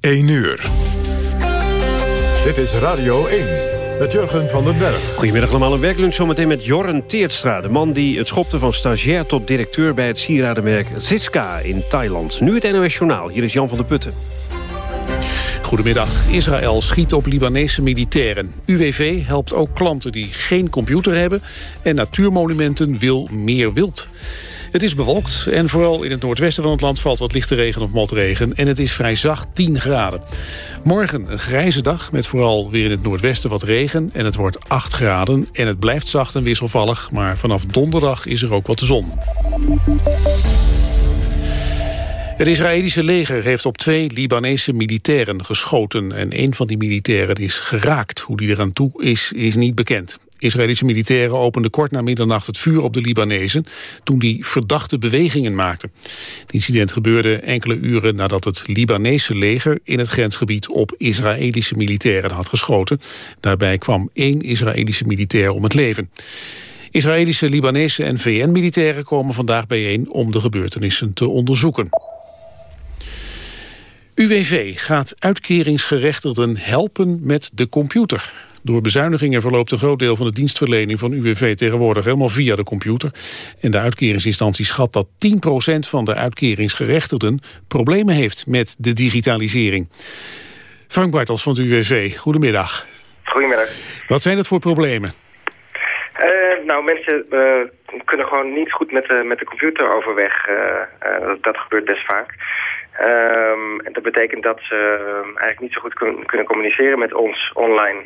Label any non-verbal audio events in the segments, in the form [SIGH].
1 uur. Dit is Radio 1 met Jurgen van den Berg. Goedemiddag allemaal, een werklunch zometeen met Jorren Teertstra... de man die het schopte van stagiair tot directeur bij het sieradenmerk Ziska in Thailand. Nu het NOS Journaal, hier is Jan van der Putten. Goedemiddag. Israël schiet op Libanese militairen. UWV helpt ook klanten die geen computer hebben... en Natuurmonumenten wil meer wild. Het is bewolkt en vooral in het noordwesten van het land valt wat lichte regen of motregen. En het is vrij zacht 10 graden. Morgen een grijze dag met vooral weer in het noordwesten wat regen. En het wordt 8 graden en het blijft zacht en wisselvallig. Maar vanaf donderdag is er ook wat zon. Het Israëlische leger heeft op twee Libanese militairen geschoten... en een van die militairen is geraakt. Hoe die eraan toe is, is niet bekend. Israëlische militairen openden kort na middernacht het vuur op de Libanezen... toen die verdachte bewegingen maakten. Het incident gebeurde enkele uren nadat het Libanese leger... in het grensgebied op Israëlische militairen had geschoten. Daarbij kwam één Israëlische militair om het leven. Israëlische, Libanese en VN-militairen komen vandaag bijeen... om de gebeurtenissen te onderzoeken. UWV gaat uitkeringsgerechtigden helpen met de computer. Door bezuinigingen verloopt een groot deel van de dienstverlening van UWV tegenwoordig helemaal via de computer. En de uitkeringsinstantie schat dat 10% van de uitkeringsgerechtigden problemen heeft met de digitalisering. Frank Bartels van het UWV, goedemiddag. Goedemiddag. Wat zijn het voor problemen? Uh, nou, mensen uh, kunnen gewoon niet goed met de, met de computer overweg. Uh, dat, dat, gebeurt best vaak. Ehm, dat betekent dat ze eigenlijk niet zo goed kun kunnen communiceren met ons online.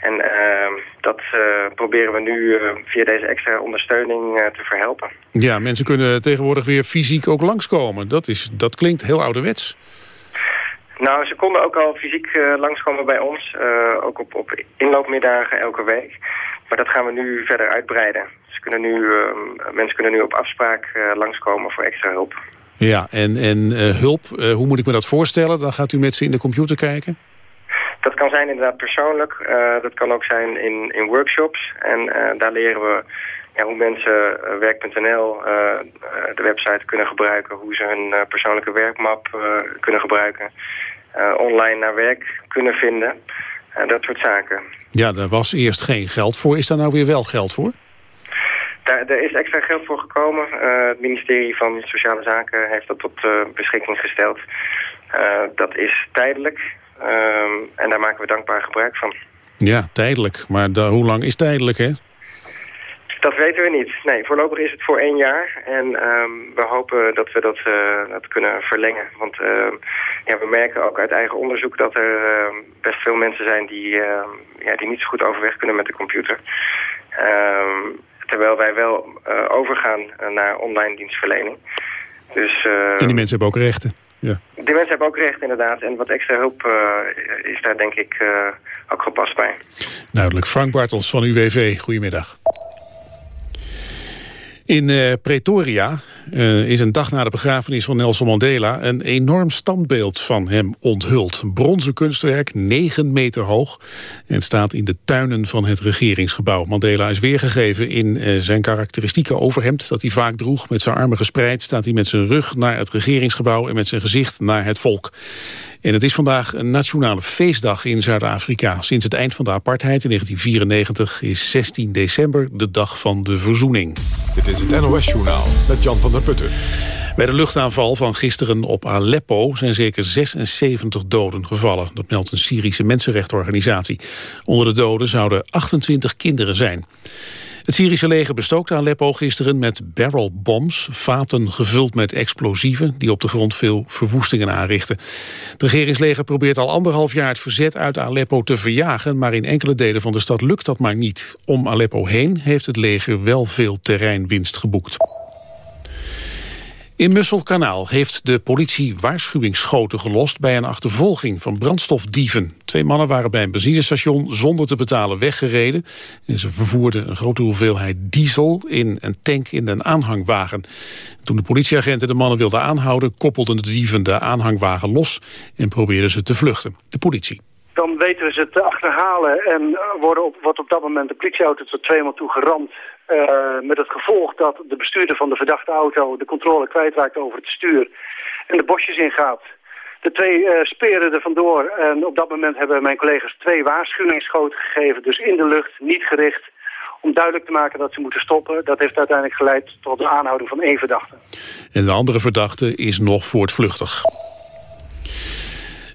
En uh, dat uh, proberen we nu uh, via deze extra ondersteuning uh, te verhelpen. Ja, mensen kunnen tegenwoordig weer fysiek ook langskomen. Dat, is, dat klinkt heel ouderwets. Nou, ze konden ook al fysiek langskomen bij ons. ook op, op inloopmiddagen elke week. Maar dat gaan we nu verder uitbreiden. Ze kunnen nu, ehm, mensen kunnen nu op afspraak langskomen voor extra hulp. Ja, en, en hulp, hoe moet ik me dat voorstellen? Dan gaat u met ze in de computer kijken? Dat kan zijn inderdaad persoonlijk. Uh, dat kan ook zijn in, in workshops. En uh, daar leren we ja, hoe mensen uh, werk.nl, de website, kunnen gebruiken. Hoe ze hun persoonlijke werkmap kunnen gebruiken. online naar werk kunnen vinden. dat soort zaken. Ja, daar was eerst geen geld voor. Is daar nou weer wel geld voor? Daar, er is extra geld voor gekomen. het ministerie van Sociale Zaken heeft dat tot beschikking gesteld. dat is tijdelijk. Um, en daar maken we dankbaar gebruik van. Ja, tijdelijk. Maar hoe lang is tijdelijk, hè? Dat weten we niet. Nee, voorlopig is het voor één jaar. En um, we hopen dat we dat, uh, dat kunnen verlengen. Want uh, ja, we merken ook uit eigen onderzoek dat er uh, best veel mensen zijn die, ja, die niet zo goed overweg kunnen met de computer. terwijl wij wel overgaan naar online dienstverlening. Dus, en die mensen hebben ook rechten. Ja. Die mensen hebben ook recht inderdaad. En wat extra hulp uh, is daar denk ik uh, ook gepast bij. Duidelijk. Frank Bartels van UWV, goedemiddag. In uh, Pretoria uh, is een dag na de begrafenis van Nelson Mandela... een enorm standbeeld van hem onthuld. Bronzen kunstwerk, 9 meter hoog... en staat in de tuinen van het regeringsgebouw. Mandela is weergegeven in uh, zijn karakteristieke overhemd... dat hij vaak droeg. Met zijn armen gespreid staat hij met zijn rug naar het regeringsgebouw... en met zijn gezicht naar het volk. En het is vandaag een nationale feestdag in Zuid-Afrika. Sinds het eind van de apartheid in 1994 is 16 december de dag van de verzoening. Dit is het NOS-journaal met Jan van der Putten. Bij de luchtaanval van gisteren op Aleppo zijn zeker 76 doden gevallen. Dat meldt een Syrische mensenrechtenorganisatie. Onder de doden zouden 28 kinderen zijn. Het Syrische leger bestookte Aleppo gisteren met barrelbombs, vaten gevuld met explosieven die op de grond veel verwoestingen aanrichten. Het regeringsleger probeert al anderhalf jaar het verzet uit Aleppo te verjagen, maar in enkele delen van de stad lukt dat maar niet. Om Aleppo heen heeft het leger wel veel terreinwinst geboekt. In Musselkanaal heeft de politie waarschuwingsschoten gelost... bij een achtervolging van brandstofdieven. Twee mannen waren bij een benzinestation zonder te betalen weggereden. En ze vervoerden een grote hoeveelheid diesel in een tank in een aanhangwagen. Toen de politieagenten de mannen wilden aanhouden... koppelden de dieven de aanhangwagen los en probeerden ze te vluchten. De politie dan weten we ze te achterhalen en worden op, wordt op dat moment de politieauto tot tweemaal toe geramd. Uh, met het gevolg dat de bestuurder van de verdachte auto de controle kwijtraakt over het stuur en de bosjes ingaat. De twee uh, speren er vandoor en op dat moment hebben mijn collega's twee waarschuwingsschoten gegeven. Dus in de lucht, niet gericht, om duidelijk te maken dat ze moeten stoppen. Dat heeft uiteindelijk geleid tot de aanhouding van één verdachte. En de andere verdachte is nog voortvluchtig.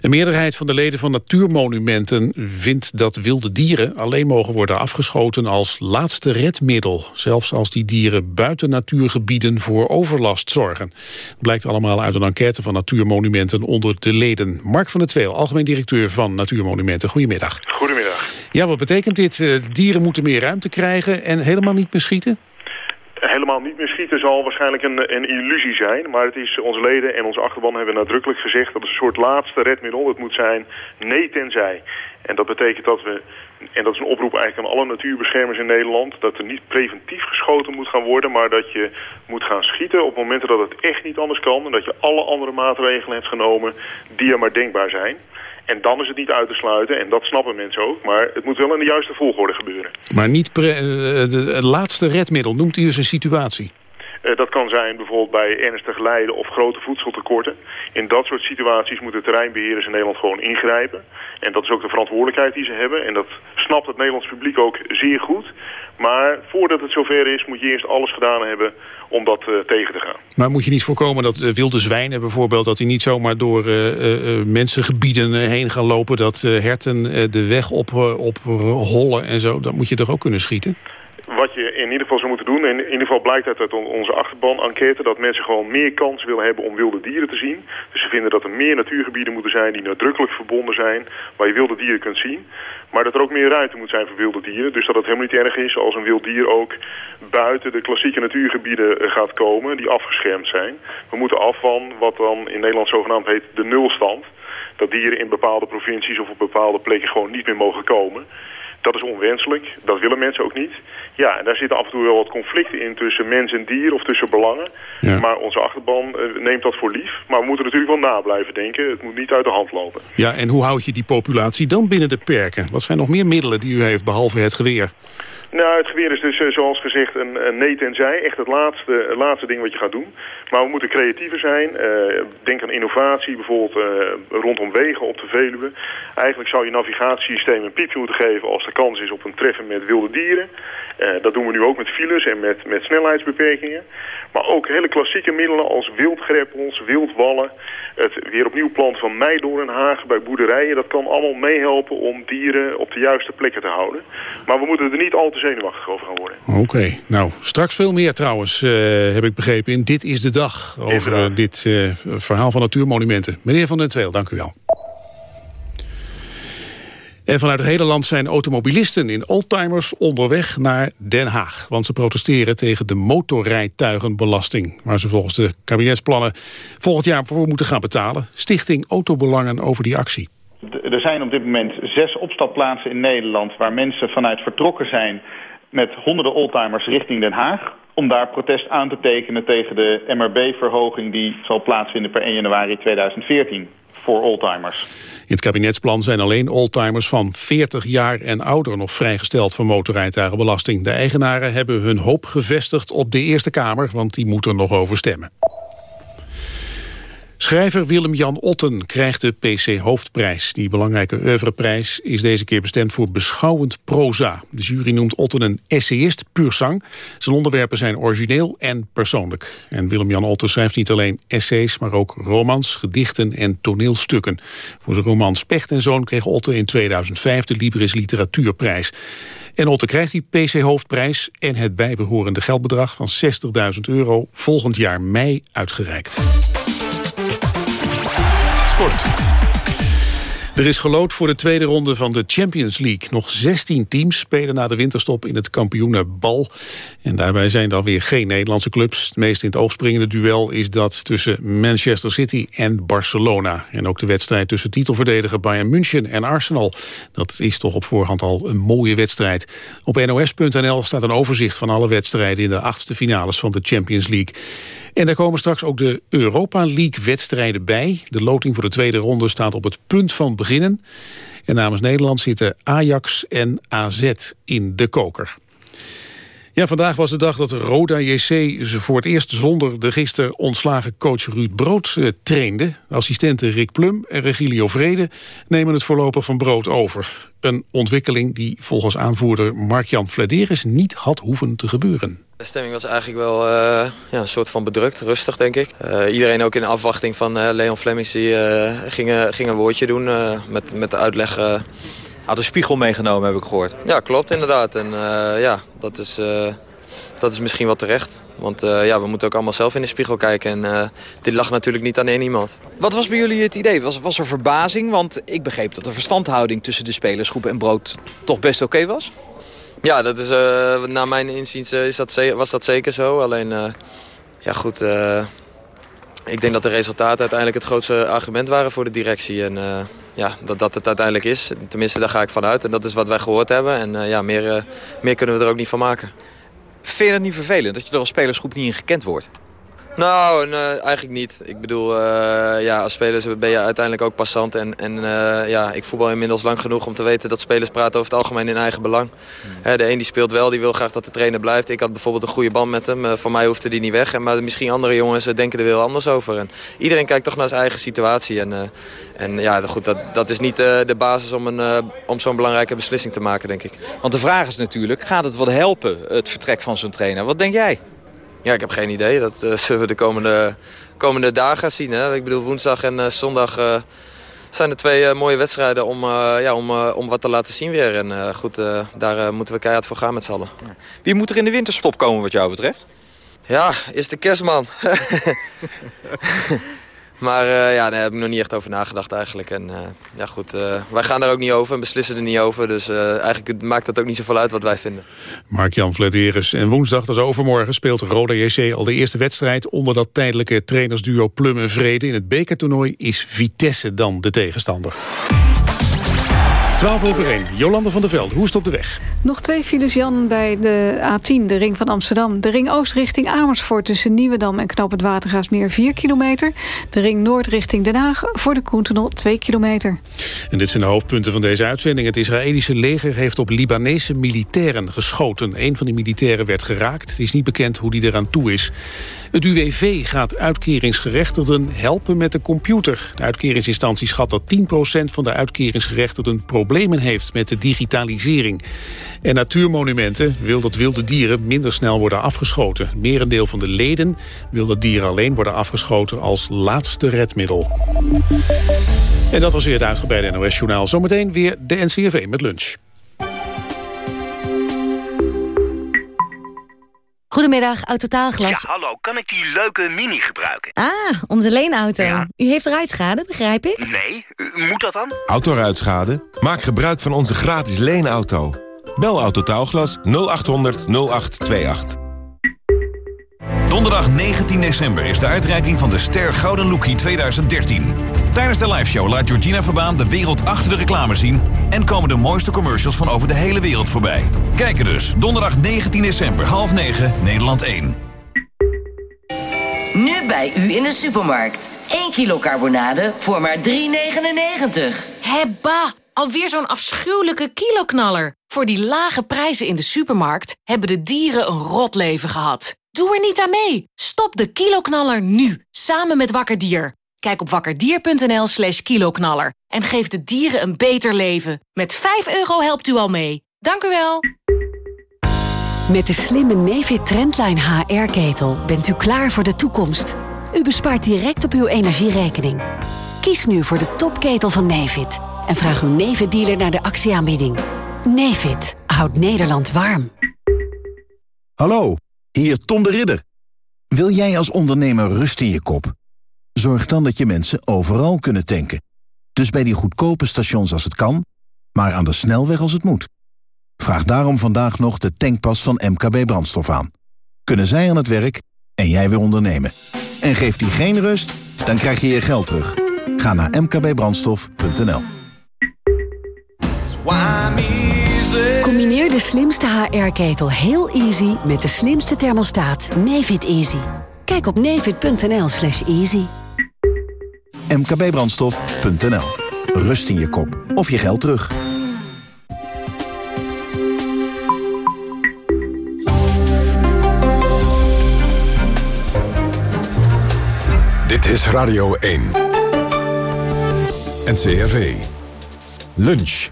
Een meerderheid van de leden van natuurmonumenten vindt dat wilde dieren alleen mogen worden afgeschoten als laatste redmiddel. Zelfs als die dieren buiten natuurgebieden voor overlast zorgen. Dat blijkt allemaal uit een enquête van natuurmonumenten onder de leden. Mark van der Tweel, algemeen directeur van Natuurmonumenten. Goedemiddag. Goedemiddag. Ja, wat betekent dit? Eh, dieren moeten meer ruimte krijgen en helemaal niet meer schieten? Helemaal niet meer schieten zal waarschijnlijk een, een illusie zijn. Maar het is, onze leden en onze achterban hebben nadrukkelijk gezegd... dat het een soort laatste redmiddel moet zijn nee tenzij. En dat betekent dat we, en dat is een oproep eigenlijk aan alle natuurbeschermers in Nederland... dat er niet preventief geschoten moet gaan worden... maar dat je moet gaan schieten op momenten dat het echt niet anders kan... en dat je alle andere maatregelen hebt genomen die er maar denkbaar zijn... En dan is het niet uit te sluiten, en dat snappen mensen ook. Maar het moet wel in de juiste volgorde gebeuren. Maar niet het laatste redmiddel, noemt u eens een situatie? Uh, dat kan zijn bijvoorbeeld bij ernstig lijden of grote voedseltekorten. In dat soort situaties moeten terreinbeheerders in Nederland gewoon ingrijpen. En dat is ook de verantwoordelijkheid die ze hebben. En dat snapt het Nederlands publiek ook zeer goed. Maar voordat het zover is, moet je eerst alles gedaan hebben om dat uh, tegen te gaan. Maar moet je niet voorkomen dat uh, wilde zwijnen bijvoorbeeld... dat die niet zomaar door uh, mensengebieden heen gaan lopen... dat herten de weg op, op hollen en zo, dat moet je toch ook kunnen schieten? wat je in ieder en in ieder geval blijkt uit onze achterban-enquête... dat mensen gewoon meer kans willen hebben om wilde dieren te zien. Dus ze vinden dat er meer natuurgebieden moeten zijn... die nadrukkelijk verbonden zijn, waar je wilde dieren kunt zien. Maar dat er ook meer ruimte moet zijn voor wilde dieren. Dus dat het helemaal niet erg is als een wild dier ook buiten de klassieke natuurgebieden eh, gaat komen... die afgeschermd zijn. We moeten af van wat dan in Nederland zogenaamd heet de nulstand... dat dieren in bepaalde provincies of op bepaalde plekken gewoon niet meer mogen komen... Dat is onwenselijk. Dat willen mensen ook niet. Ja, en daar zitten af en toe wel wat conflicten in tussen mens en dier of tussen belangen. Maar onze achterban uh, neemt dat voor lief. Maar we moeten natuurlijk wel na blijven denken. Het moet niet uit de hand lopen. Ja, en hoe houd je die populatie dan binnen de perken? Wat zijn nog meer middelen die u heeft, behalve het geweer? Nou, het geweer is dus uh, zoals gezegd een, een nee tenzij. Echt het laatste, laatste ding wat je gaat doen. Maar we moeten creatiever zijn. Uh, denk aan innovatie, bijvoorbeeld uh, rondom wegen op de Veluwe. Eigenlijk zou je navigatiesysteem een piepje moeten geven als er kans is op een treffen met wilde dieren. dat doen we nu ook met files en met, met snelheidsbeperkingen. Maar ook hele klassieke middelen als wildgreppels, wildwallen. Het weer opnieuw planten van meidoornhagen bij boerderijen. Dat kan allemaal meehelpen om dieren op de juiste plekken te houden. Maar we moeten er niet al te zenuwachtig over gaan worden. Oké, nou straks veel meer trouwens, uh, heb ik begrepen. In Dit is de Dag over uh, dit uh, verhaal van natuurmonumenten. Meneer Van den Tweel, dank u wel. En vanuit het hele land zijn automobilisten in oldtimers onderweg naar Den Haag. Want ze protesteren tegen de motorrijtuigenbelasting... waar ze volgens de kabinetsplannen volgend jaar voor moeten gaan betalen. Stichting Autobelangen over die actie. Er zijn op dit moment zes opstapplaatsen in Nederland... waar mensen vanuit vertrokken zijn met honderden oldtimers richting Den Haag... om daar protest aan te tekenen tegen de MRB-verhoging... die zal plaatsvinden per 1 januari 2014 voor oldtimers. In het kabinetsplan zijn alleen oldtimers van 40 jaar en ouder nog vrijgesteld van motorrijtuigenbelasting. De eigenaren hebben hun hoop gevestigd op de Eerste Kamer, want die moet er nog over stemmen. Schrijver Willem-Jan Otten krijgt de PC Hoofdprijs. Die belangrijke oeuvreprijs is deze keer bestemd voor beschouwend proza. De jury noemt Otten een essayist puur sang. Zijn onderwerpen zijn origineel en persoonlijk. En Willem-Jan Otten schrijft niet alleen essays, maar ook romans, gedichten en toneelstukken. Voor zijn roman Specht en Zoon kreeg Otten in 2005 de Libris Literatuurprijs. En Otten krijgt die PC-hoofdprijs en het bijbehorende geldbedrag van 60.000 euro volgend jaar mei uitgereikt. Er is gelood voor de tweede ronde van de Champions League. Nog 16 teams spelen na de winterstop in het kampioenenbal. En daarbij zijn dan weer geen Nederlandse clubs. Het meest in het oog springende duel is dat tussen Manchester City en Barcelona. En ook de wedstrijd tussen titelverdediger Bayern München en Arsenal. Dat is toch op voorhand al een mooie wedstrijd. Op nos.nl staat een overzicht van alle wedstrijden in de achtste finales van de Champions League. En daar komen straks ook de Europa League-wedstrijden bij. De loting voor de tweede ronde staat op het punt van beginnen. En namens Nederland zitten Ajax en AZ in de koker. Ja, vandaag was de dag dat Roda JC voor het eerst zonder de gisteren ontslagen coach Ruud Brood eh, trainde. Assistenten Rick Plum en Regilio Vrede nemen het voorlopig van Brood over. Een ontwikkeling die volgens aanvoerder Mark-Jan Flederis niet had hoeven te gebeuren. De stemming was eigenlijk wel uh, ja, een soort van bedrukt, rustig denk ik. Uh, iedereen ook in afwachting van uh, Leon Flemmings die, ging, ging, een woordje doen met, met de uitleg had een spiegel meegenomen, heb ik gehoord. Ja, klopt inderdaad. En uh, ja, dat is, uh, dat is misschien wel terecht. Want uh, ja, we moeten ook allemaal zelf in de spiegel kijken. En dit lag natuurlijk niet aan één iemand. Wat was bij jullie het idee? Was, was er verbazing? Want ik begreep dat de verstandhouding tussen de spelersgroep en Brood toch best oké was. Ja, dat is, naar mijn inziens is dat, was dat zeker zo. Alleen, ja goed... ik denk dat de resultaten uiteindelijk het grootste argument waren voor de directie. En ja, dat dat het uiteindelijk is. Tenminste, daar ga ik vanuit. En dat is wat wij gehoord hebben. En uh, ja, meer, uh, meer kunnen we er ook niet van maken. Vind je het niet vervelend dat je er als spelersgroep niet in gekend wordt? Nou, nee, eigenlijk niet. Ik bedoel, uh, ja, als speler ben je uiteindelijk ook passant. En, en uh, ja, ik voetbal inmiddels lang genoeg om te weten dat spelers praten over het algemeen in eigen belang. Hmm. de een die speelt wel, die wil graag dat de trainer blijft. Ik had bijvoorbeeld een goede band met hem. Uh, voor mij hoefde die niet weg. Maar misschien andere jongens denken er wel anders over. En iedereen kijkt toch naar zijn eigen situatie. En, en ja, goed, dat, dat is niet de basis om, een, om zo'n belangrijke beslissing te maken, denk ik. Want de vraag is natuurlijk, gaat het wat helpen, het vertrek van zo'n trainer? Wat denk jij? Ja, ik heb geen idee. Dat uh, zullen we de komende, komende dagen zien. Hè? Ik bedoel, woensdag en uh, zondag uh, zijn er twee mooie wedstrijden om, ja, om, om wat te laten zien weer. En goed, daar moeten we keihard voor gaan met z'n allen. Wie moet er in de winterstop komen wat jou betreft? Ja, is de kerstman. [LAUGHS] Maar uh, ja, daar heb ik nog niet echt over nagedacht eigenlijk. En uh, ja goed, uh, wij gaan daar ook niet over en beslissen er niet over. Dus eigenlijk maakt dat ook niet zoveel uit wat wij vinden. Mark-Jan Vladeris. En woensdag, dat is overmorgen, speelt Roda JC al de eerste wedstrijd... onder dat tijdelijke trainersduo Plum en Vrede. In het bekertoernooi is Vitesse dan de tegenstander. 12 over 1. Jolande van der Veld, hoe is het op de weg? Nog twee files, Jan, bij de A10, de ring van Amsterdam. De ring Oost richting Amersfoort tussen Nieuwedam en Knoop het Watergaasmeer 4 kilometer. De ring Noord richting Den Haag voor de Koentunnel 2 kilometer. En dit zijn de hoofdpunten van deze uitzending. Het Israëlische leger heeft op Libanese militairen geschoten. Een van die militairen werd geraakt. Het is niet bekend hoe die eraan toe is. Het UWV gaat uitkeringsgerechtigden helpen met de computer. De uitkeringsinstantie schat dat 10% van de uitkeringsgerechtigden problemen heeft met de digitalisering. En Natuurmonumenten wil dat wilde dieren minder snel worden afgeschoten. Merendeel van de leden wil dat dieren alleen worden afgeschoten als laatste redmiddel. En dat was weer het uitgebreide NOS-journaal. Zometeen weer de NCRV met lunch. Goedemiddag, Autotaalglas. Ja, hallo, kan ik die leuke Mini gebruiken? Ah, onze leenauto. U heeft ruitschade, begrijp ik? Nee, u, moet dat dan? Autoruitschade? Maak gebruik van onze gratis leenauto. Bel Autotaalglas 0800 0828. Donderdag 19 december is de uitreiking van de Ster Gouden Lookie 2013. Tijdens de liveshow laat Georgina Verbaan de wereld achter de reclame zien... en komen de mooiste commercials van over de hele wereld voorbij. Kijken dus, donderdag 19 december, half 9, Nederland 1. Nu bij u in de supermarkt. 1 kilo carbonade voor maar 3,99. Hebba, alweer zo'n afschuwelijke kiloknaller. Voor die lage prijzen in de supermarkt hebben de dieren een rot leven gehad. Doe er niet aan mee. Stop de kiloknaller nu, samen met Wakker Dier. Kijk op wakkerdier.nl slash kiloknaller en geef de dieren een beter leven. Met 5 euro helpt u al mee. Dank u wel. Met de slimme Nefit Trendline HR-ketel bent u klaar voor de toekomst. U bespaart direct op uw energierekening. Kies nu voor de topketel van Nefit en vraag uw Nefit-dealer naar de actieaanbieding. Nefit houdt Nederland warm. Hallo, hier Tom de Ridder. Wil jij als ondernemer rust in je kop? Zorg dan dat je mensen overal kunnen tanken. Dus bij die goedkope stations als het kan, maar aan de snelweg als het moet. Vraag daarom vandaag nog de tankpas van MKB Brandstof aan. Kunnen zij aan het werk en jij weer ondernemen. En geeft die geen rust, dan krijg je je geld terug. Ga naar mkbbrandstof.nl Combineer de slimste HR-ketel heel easy met de slimste thermostaat Nefit Easy. Kijk op Nevit.nl Slash Easy mkbbrandstof.nl Rust in je kop of je geld terug. Dit is Radio 1. NCRV. Lunch.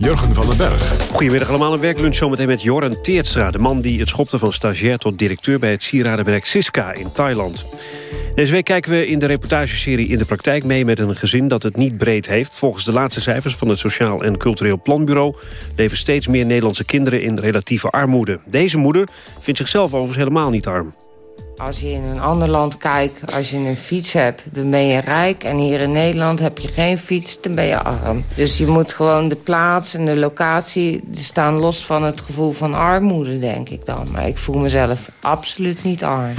Jurgen van den Berg. Goedemiddag allemaal, een werklunch zometeen met Joran Teertstra... de man die het schopte van stagiair tot directeur... bij het sieradenmerk Siska in Thailand. Deze week kijken we in de reportageserie In de Praktijk mee... met een gezin dat het niet breed heeft. Volgens de laatste cijfers van het Sociaal en Cultureel Planbureau... leven steeds meer Nederlandse kinderen in relatieve armoede. Deze moeder vindt zichzelf overigens helemaal niet arm. Als je in een ander land kijkt, als je een fiets hebt, dan ben je rijk. En hier in Nederland heb je geen fiets, dan ben je arm. Dus je moet gewoon de plaats en de locatie staan los van het gevoel van armoede, denk ik dan. Maar ik voel mezelf absoluut niet arm.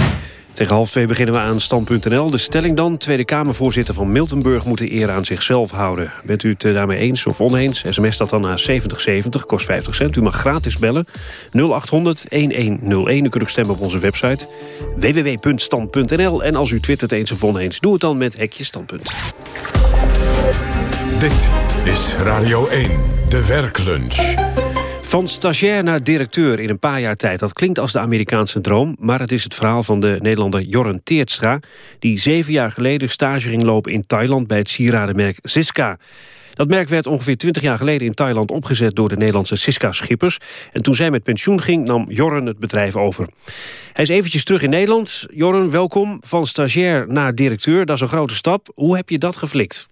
Tegen half twee beginnen we aan Stand.nl. De stelling dan, Tweede Kamervoorzitter van Miltenburg... moet de eer aan zichzelf houden. Bent u het eh, daarmee eens of oneens? SMS dat dan naar 7070, kost 50 cent. U mag gratis bellen. 0800-1101. U kunt ook stemmen op onze website www.stand.nl. En als u twittert eens of oneens, doe het dan met Hekje Standpunt. Dit is Radio 1, de werklunch. Van stagiair naar directeur in een paar jaar tijd. Dat klinkt als de Amerikaanse droom, maar het is het verhaal van de Nederlander Jorren Teertstra... die zeven jaar geleden stage ging lopen in Thailand bij het sieradenmerk Siska. Dat merk werd ongeveer 20 jaar geleden in Thailand opgezet door de Nederlandse Siska-schippers. En toen zij met pensioen ging, nam Jorren het bedrijf over. Hij is eventjes terug in Nederland. Jorren, welkom. Van stagiair naar directeur, dat is een grote stap. Hoe heb je dat geflikt?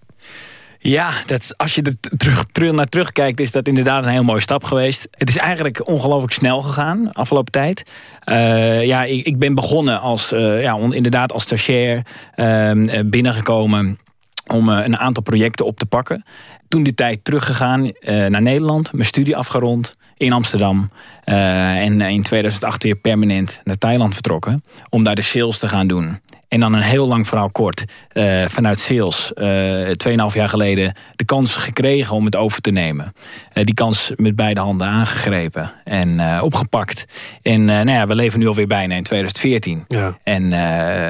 Ja, dat, als je er terug, terug naar terugkijkt, is dat inderdaad een heel mooie stap geweest. Het is eigenlijk ongelooflijk snel gegaan, afgelopen tijd. Uh, ja, ik, ik, ben begonnen als, uh, ja, inderdaad als stagiair uh, binnengekomen om een aantal projecten op te pakken. Toen die tijd teruggegaan naar Nederland, mijn studie afgerond in Amsterdam. en in 2008 weer permanent naar Thailand vertrokken. Om daar de sales te gaan doen. En dan een heel lang verhaal kort. Uh, vanuit sales, uh, 2,5 jaar geleden, de kans gekregen om het over te nemen. Uh, die kans met beide handen aangegrepen en uh, opgepakt. En nou ja, we leven nu alweer bijna in 2014. Ja. En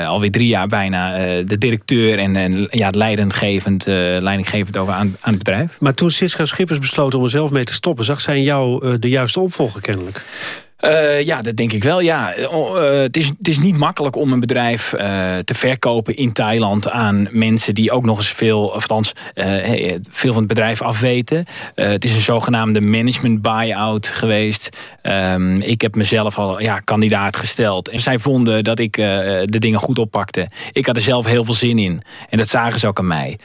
alweer drie jaar bijna de directeur en, en ja, leidendgevend, leidinggevend over aan, aan het bedrijf. Maar toen Siska Schippers besloot om er zelf mee te stoppen... zag zij in jou de juiste opvolger kennelijk? Uh, ja, dat denk ik wel. Ja. Uh, het, is, het is niet makkelijk om een bedrijf uh, te verkopen in Thailand aan mensen die ook nog eens veel, of althans, veel van het bedrijf afweten. het is een zogenaamde management buy-out geweest. Um, ik heb mezelf al ja, kandidaat gesteld. En zij vonden dat ik de dingen goed oppakte. Ik had er zelf heel veel zin in. En dat zagen ze ook aan mij.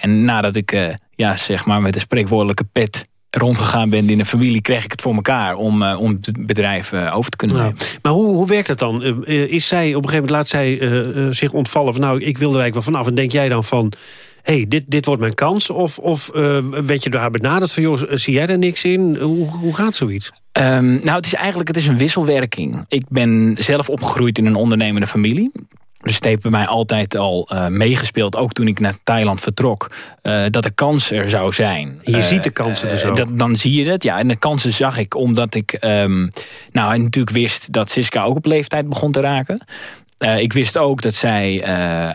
en nadat ik ja, zeg maar met de spreekwoordelijke pet rondgegaan ben in een familie, kreeg ik het voor elkaar om, uh, om het bedrijf uh, over te kunnen nemen. maar hoe, hoe werkt dat dan? Uh, is zij op een gegeven moment laat zij zich ontvallen van nou, ik wil er eigenlijk wel vanaf. En denk jij dan van hey, dit, dit wordt mijn kans? Of, of werd je door haar benaderd van, joh, zie jij er niks in? Hoe, hoe gaat zoiets? Um, nou, het is eigenlijk het is een wisselwerking. Ik ben zelf opgegroeid in een ondernemende familie. Dus het heeft bij mij altijd al uh, meegespeeld, ook toen ik naar Thailand vertrok, uh, dat de kans er zou zijn. Je uh, ziet de kansen dus ook. Dat, dan zie je het, ja. En de kansen zag ik omdat ik um, nou, en natuurlijk wist dat Siska ook op leeftijd begon te raken. ik wist ook dat zij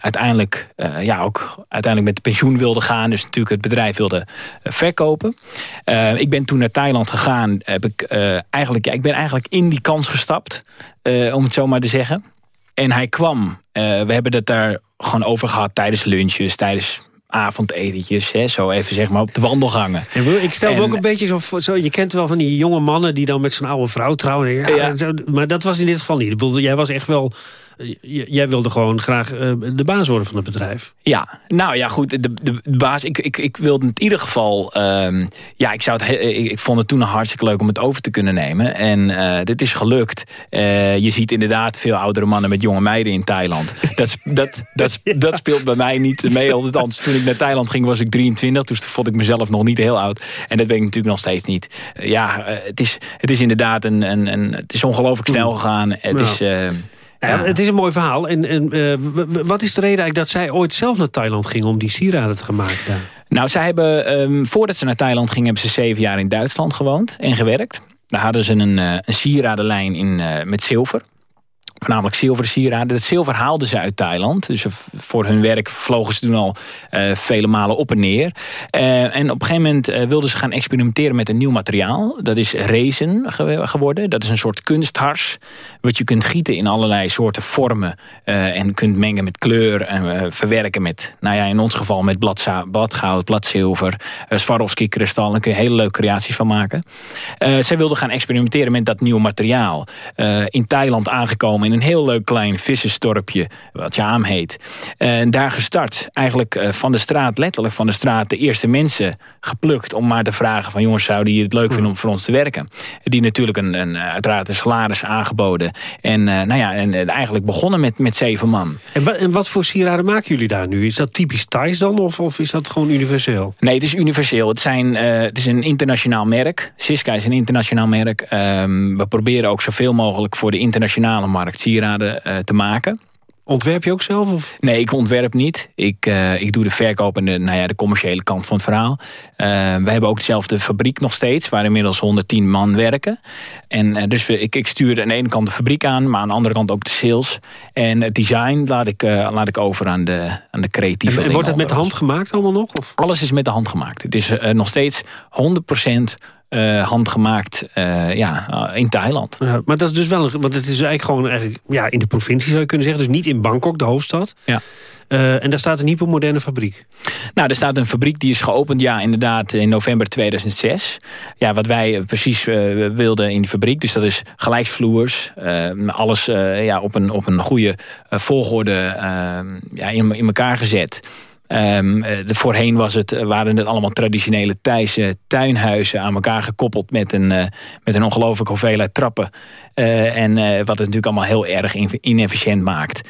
uiteindelijk, ja, ook uiteindelijk met pensioen wilde gaan. Dus natuurlijk het bedrijf wilde verkopen. ik ben toen naar Thailand gegaan. Heb ik, eigenlijk, ja, ik ben eigenlijk in die kans gestapt, om het zo maar te zeggen. En hij kwam. Uh, we hebben het daar gewoon over gehad tijdens lunches, tijdens avondetentjes. Hè, zo even zeg maar op de wandelgangen. ik stel me ook een beetje zo, zo... Je kent wel van die jonge mannen die dan met zo'n oude vrouw trouwen. Ja, ja. Maar dat was in dit geval niet. Ik bedoel, jij was echt wel jij wilde gewoon graag uh, de baas worden van het bedrijf. Ja, nou ja, goed. De, de, de baas, ik, ik, ik wilde in ieder geval... Um, ja, ik, zou het, ik, ik, vond het toen hartstikke leuk om het over te kunnen nemen. En uh, dit is gelukt. Uh, je ziet inderdaad veel oudere mannen met jonge meiden in Thailand. Dat, dat, dat, [LAUGHS] dat speelt bij mij niet mee. Althans, toen ik naar Thailand ging was ik 23. Dus toen vond ik mezelf nog niet heel oud. En dat ben ik natuurlijk nog steeds niet. ja, het, is, het is inderdaad een, een, een... Het is ongelooflijk snel gegaan. Het is... Ja, het is een mooi verhaal. En, en uh, wat is de reden eigenlijk dat zij ooit zelf naar Thailand ging... om die sieraden te gaan maken daar? Nou, zij hebben, um, voordat ze naar Thailand ging... hebben ze zeven jaar in Duitsland gewoond en gewerkt. Daar hadden ze een, uh, een sieradenlijn in, uh, met zilver. Voornamelijk zilveren sieraden. Dat zilver haalden ze uit Thailand. Dus voor hun werk vlogen ze toen al uh, vele malen op en neer. Uh, en op een gegeven moment uh, wilden ze gaan experimenteren met een nieuw materiaal. Dat is rezen geworden. Dat is een soort kunsthars. Wat je kunt gieten in allerlei soorten vormen. en kunt mengen met kleur. En verwerken met, nou ja, in ons geval met bladgoud, bladzilver. Swarovski kristal. Daar kun je hele leuke creaties van maken. zij wilden gaan experimenteren met dat nieuwe materiaal. in Thailand aangekomen in een heel leuk klein vissersdorpje, wat Jaam heet. En daar gestart, eigenlijk eh, van de straat, letterlijk van de straat, de eerste mensen geplukt om maar te vragen van jongens, zouden die het leuk vinden om voor ons te werken? Die natuurlijk een, een uiteraard een salaris aangeboden. En, uh, nou ja, en eigenlijk begonnen met, met zeven man. En wat, en wat voor sieraden maken jullie daar nu? Is dat typisch Thais dan of, of is dat gewoon universeel? Nee, het is universeel. Het, zijn, uh, het is een internationaal merk. Siska is een internationaal merk. Um, we proberen ook zoveel mogelijk voor de internationale markt sieraden uh, te maken. Ontwerp je ook zelf? Of? Nee, ik ontwerp niet. Ik, uh, ik doe de verkoop en de, nou ja, de commerciële kant van het verhaal. Uh, we hebben ook dezelfde fabriek nog steeds, waar inmiddels 110 man werken. En uh, dus we, ik, ik stuur aan de ene kant de fabriek aan, maar aan de andere kant ook de sales. En het design laat ik, laat ik over aan de, aan de creatieve. En, en wordt het met de hand gemaakt allemaal nog? Of? Alles is met de hand gemaakt. Het is nog steeds 100% uh, handgemaakt uh, ja, in Thailand. Ja, maar dat is dus wel een, want het is eigenlijk gewoon eigenlijk, ja, in de provincie zou je kunnen zeggen. Dus niet in Bangkok, de hoofdstad. Ja. Uh, en daar staat een hypermoderne fabriek. Nou, er staat een fabriek die is geopend, ja, inderdaad, in november 2006. Ja, wat wij precies wilden in die fabriek. Dus dat is gelijksvloers. alles ja, op, een, op een goede volgorde ja, in, in elkaar gezet. Um, de, voorheen was het, waren het allemaal traditionele Thaise tuinhuizen aan elkaar gekoppeld met een, uh, met een ongelooflijke hoeveelheid trappen. En wat het natuurlijk allemaal heel erg inefficiënt maakt.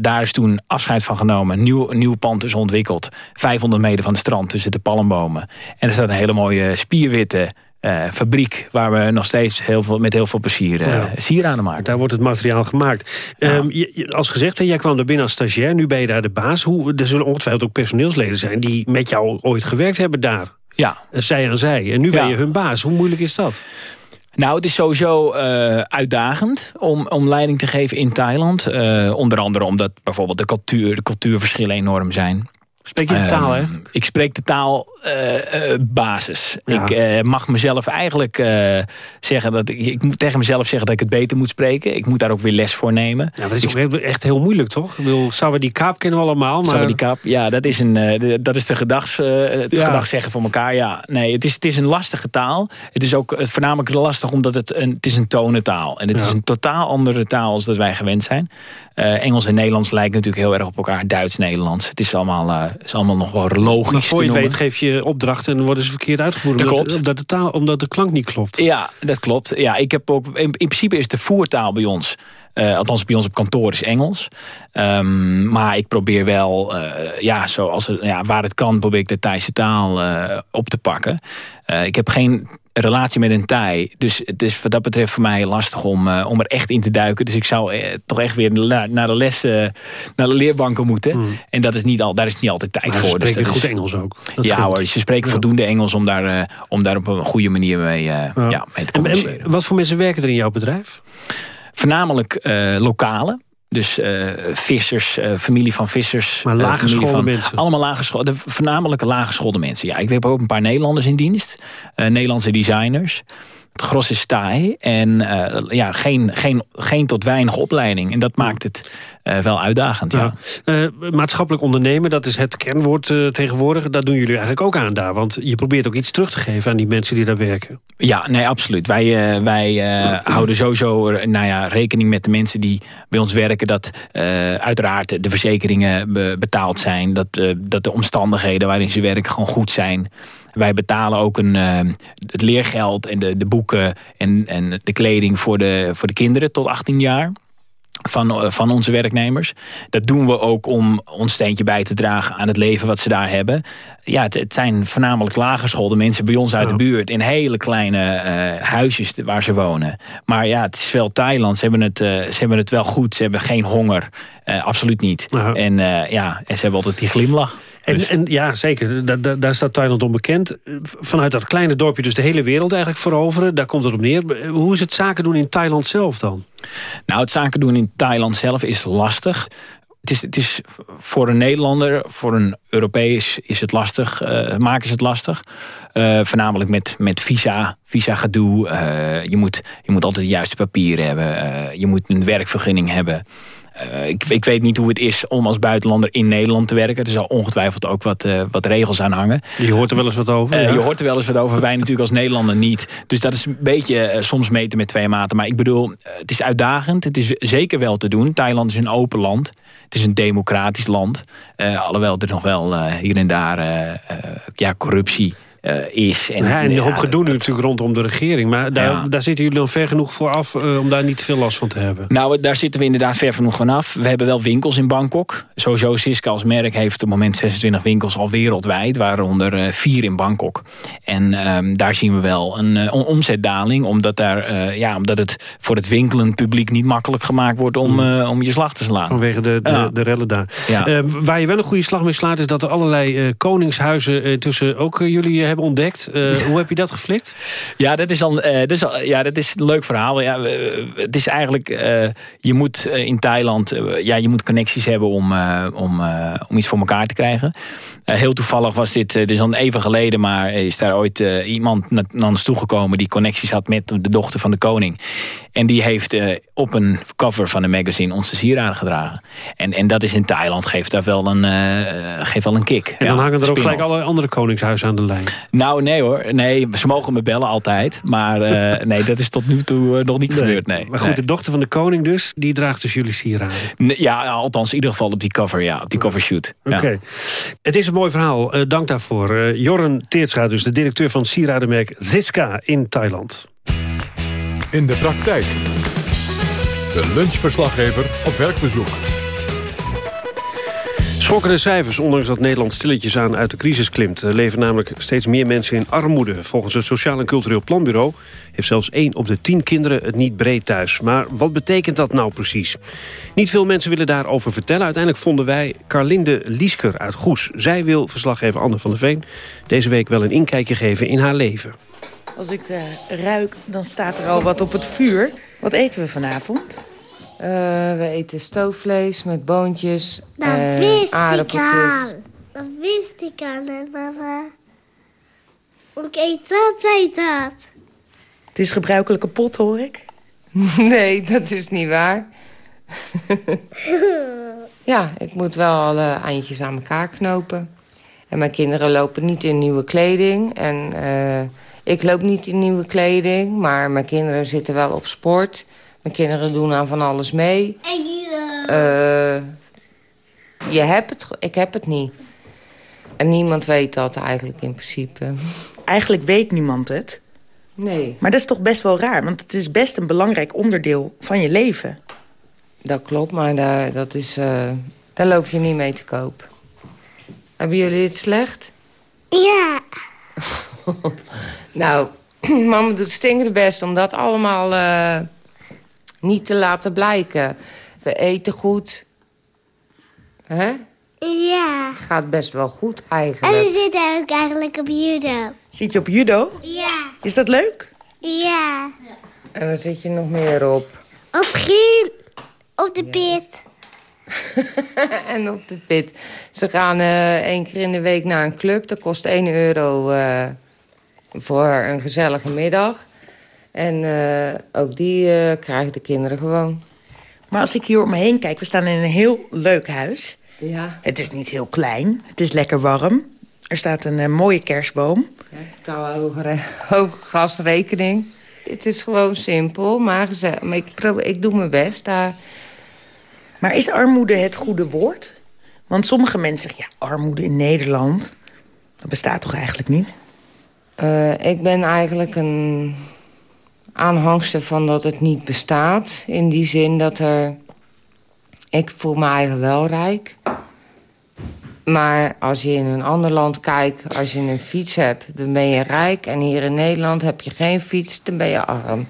daar is toen afscheid van genomen. Nieuw, nieuw pand is ontwikkeld. 500 meter van de strand tussen de palmbomen. En er staat een hele mooie spierwitte uh, fabriek waar we nog steeds heel veel, met heel veel plezier uh, ja. sieraden maken. Daar wordt het materiaal gemaakt. Ja. Um, je, als gezegd, jij kwam er binnen als stagiair, nu ben je daar de baas. Hoe, er zullen ongetwijfeld ook personeelsleden zijn die met jou ooit gewerkt hebben daar. Ja. Zij aan zij. En nu ben je hun baas. Hoe moeilijk is dat? Nou, het is sowieso uh, uitdagend om, om leiding te geven in Thailand. onder andere omdat bijvoorbeeld de, cultuur, de cultuurverschillen enorm zijn. Spreek je de taal, hè? Ik spreek de taal uh, uh, basis. Ja. Ik uh, mag mezelf eigenlijk zeggen dat ik, ik moet tegen mezelf zeggen dat ik het beter moet spreken. Ik moet daar ook weer les voor nemen. Ja, dat is ik, echt heel moeilijk, toch? Ik bedoel, we die kaap kennen we allemaal, maar... die kaap, ja, dat is, een, de, dat is de gedags, het ja. gedacht voor elkaar. Ja, nee, het is, het is een lastige taal. Het is ook voornamelijk lastig omdat het een, het is een tonentaal. En het ja. is een totaal andere taal als dat wij gewend zijn. Engels en Nederlands lijken natuurlijk heel erg op elkaar. Duits-Nederlands. Het is allemaal is allemaal nog wel logisch Maar voor je weet geef je opdrachten en worden ze verkeerd uitgevoerd. Dat omdat, klopt. Omdat de, taal, omdat de klank niet klopt. Ja, dat klopt. Ja, ik heb ook, in, in principe is de voertaal bij ons... Uh, althans bij ons op kantoor is Engels. Um, maar ik probeer wel, uh, ja, zoals het, ja, waar het kan, probeer ik de Thaise taal uh, op te pakken. ik heb geen relatie met een Thai. Dus het is wat dat betreft voor mij lastig om, uh, om er echt in te duiken. Dus ik zou uh, toch echt weer naar, naar de les, uh, naar de leerbanken moeten. Mm. En dat is niet al, daar is niet altijd tijd maar voor. Ze spreken dus goed is, Engels ook. Dat ja hoor, ze spreken ja. voldoende Engels om daar, om daar op een goede manier mee, ja. Ja, mee te communiceren. En, en wat voor mensen werken er in jouw bedrijf? Voornamelijk lokale. Dus uh, vissers, uh, familie van vissers. Maar laaggeschoolde van, mensen? Allemaal laaggeschoolde, voornamelijk laaggeschoolde mensen. Ja, ik heb ook een paar Nederlanders in dienst. Uh, Nederlandse designers. Het gros is taai. En ja, geen, geen, geen tot weinig opleiding. En dat maakt het wel uitdagend. Ja. ja. maatschappelijk ondernemen, dat is het kernwoord tegenwoordig. Dat doen jullie eigenlijk ook aan daar. Want je probeert ook iets terug te geven aan die mensen die daar werken. Ja, nee, absoluut. Wij, wij houden sowieso nou ja, rekening met de mensen die bij ons werken. Dat uiteraard de verzekeringen betaald zijn. Dat, dat de omstandigheden waarin ze werken gewoon goed zijn. Wij betalen ook een, uh, het leergeld en de, de boeken en, en de kleding voor de, voor de kinderen tot 18 jaar. Van, van onze werknemers. Dat doen we ook om ons steentje bij te dragen aan het leven wat ze daar hebben. Ja, het, het zijn voornamelijk lagerschoolde mensen bij ons uit de buurt. In hele kleine uh, huisjes waar ze wonen. Maar ja, het is wel Thailand. Ze hebben het, uh, ze hebben het wel goed. Ze hebben geen honger. Uh, absoluut niet. En, ja, en ze hebben altijd die glimlach. En, Dus- en ja, zeker. Da- da- daar staat Thailand onbekend. Vanuit dat kleine dorpje dus de hele wereld eigenlijk veroveren. Daar komt het op neer. Hoe is het zaken doen in Thailand zelf dan? Nou, het zaken doen in Thailand zelf is lastig. Het is, het is voor een Nederlander, voor een Europees is het lastig. eh maken is het lastig. Eh, voornamelijk met, met visa, visa gedoe. Eh, je, moet, je moet altijd de juiste papieren hebben. Eh, je moet een werkvergunning hebben. Eh, ik, ik weet niet hoe het is om als buitenlander in Nederland te werken. Er zal ongetwijfeld ook wat, eh, wat regels aan hangen. Je hoort er wel eens wat over. Eh, ja. Je hoort er wel eens wat over. Wij natuurlijk als Nederlander niet. Dus dat is een beetje soms meten met twee maten. Maar ik bedoel, het is uitdagend. Het is zeker wel te doen. Thailand is een open land. Het is een democratisch land. Alhoewel er nog wel hier en daar ja, corruptie is. En, ja, en een hoop gedoe nu natuurlijk rondom de regering. Maar daar, daar zitten jullie dan ver genoeg voor af... eh, om daar niet veel last van te hebben. Nou, daar zitten we inderdaad ver genoeg vanaf. We hebben wel winkels in Bangkok. Sowieso Siska als merk heeft op het moment 26 winkels al wereldwijd. Waaronder eh, vier in Bangkok. En ehm, daar zien we wel een eh, om- omzetdaling. Omdat, daar, eh, ja, omdat het voor het winkelend publiek niet makkelijk gemaakt wordt om, eh, om je slag te slaan. Vanwege de, de, Ja. de rellen daar. Ja. Eh, waar je wel een goede slag mee slaat... is dat er allerlei eh, koningshuizen eh, intussen ook eh, jullie eh, hebben ontdekt. Eh, [LAUGHS] hoe heb je dat geflikt? Ja, dat is, eh, dat is, al, ja, dat is een leuk verhaal. Ja, het is eigenlijk, eh, je moet in Thailand, ja, je moet connecties hebben om, om, om iets voor elkaar te krijgen. Heel toevallig was dit, dit is al even geleden, maar is daar ooit iemand na- naar ons toegekomen die connecties had met de dochter van de koning. En die heeft op een cover van een magazine onze sieraden gedragen. En, en dat is in Thailand, geeft daar wel een, geeft wel een kick. En dan Ja, hangen er ook gelijk alle andere koningshuizen aan de lijn. Nou, nee hoor. Nee, ze mogen me bellen altijd. Maar eh, [LAUGHS] nee, dat is tot nu toe eh, nog niet gebeurd. Nee. Maar goed, Nee. de dochter van de koning dus, die draagt dus jullie sieraden. Nee, Ja, althans in ieder geval op die cover, ja. Op die covershoot. Ja. Oké. Het is een mooi verhaal. Eh, dank daarvoor. Eh Jorren Teertstra, dus de directeur van sieradenmerk Ziska in Thailand. In de praktijk. De lunchverslaggever op werkbezoek. Schokkende cijfers, ondanks dat Nederland stilletjes aan uit de crisis klimt. Er leven namelijk steeds meer mensen in armoede. Volgens het Sociaal en Cultureel Planbureau heeft zelfs 1 op de 10 kinderen het niet breed thuis. Maar wat betekent dat nou precies? Niet veel mensen willen daarover vertellen. Uiteindelijk vonden wij Carlinde Liesker uit Goes. Zij wil verslaggever Anne van der Veen deze week wel een inkijkje geven in haar leven. Als ik eh, ruik, dan staat er al wat op het vuur. Wat eten we vanavond? Eh, we eten stoofvlees met boontjes, Dat eh, wist ik aardappeltjes. al. Dat wist ik al, hè, mama. Ik eet altijd dat. Het is gebruikelijke pot, hoor ik. [LAUGHS] nee, dat is niet waar. [LAUGHS] ja, ik moet wel alle eindjes aan elkaar knopen. En mijn kinderen lopen niet in nieuwe kleding. En eh, ik loop niet in nieuwe kleding. Maar mijn kinderen zitten wel op sport. Mijn kinderen doen aan van alles mee. Eh, je hebt het, ik heb het niet. En niemand weet dat eigenlijk in principe. Eigenlijk weet niemand het. Nee. Maar dat is toch best wel raar, want het is best een belangrijk onderdeel van je leven. Dat klopt, maar daar, dat is, eh, daar loop je niet mee te koop. Hebben jullie het slecht? Ja. [LAUGHS] Nou, [CLEARS THROAT] mama doet stinkende best om dat allemaal eh, niet te laten blijken. We eten goed. Hè? Ja. Het gaat best wel goed En eigenlijk. we zitten ook eigenlijk op judo. Zit je op judo? Ja. Is dat leuk? Ja. En dan zit je nog meer op. Op Grien. Op de pit. [LAUGHS] en op de pit. Ze gaan eh één keer in de week naar een club. Dat kost 1 euro eh, voor een gezellige middag. En eh, ook die eh, krijgen de kinderen gewoon. Maar als ik hier om me heen kijk, we staan in een heel leuk huis. Ja. Het is niet heel klein, het is lekker warm. Er staat een eh, mooie kerstboom. Ja, hogere, hoge gasrekening. Het is gewoon simpel, maar, maar ik, ik doe mijn best daar. Maar is armoede het goede woord? Want sommige mensen zeggen, ja, armoede in Nederland... dat bestaat toch eigenlijk niet? Ik ben eigenlijk een aanhangster van dat het niet bestaat. In die zin dat er... Ik voel me eigenlijk wel rijk. Maar als je in een ander land kijkt, als je een fiets hebt, dan ben je rijk. En hier in Nederland heb je geen fiets, dan ben je arm.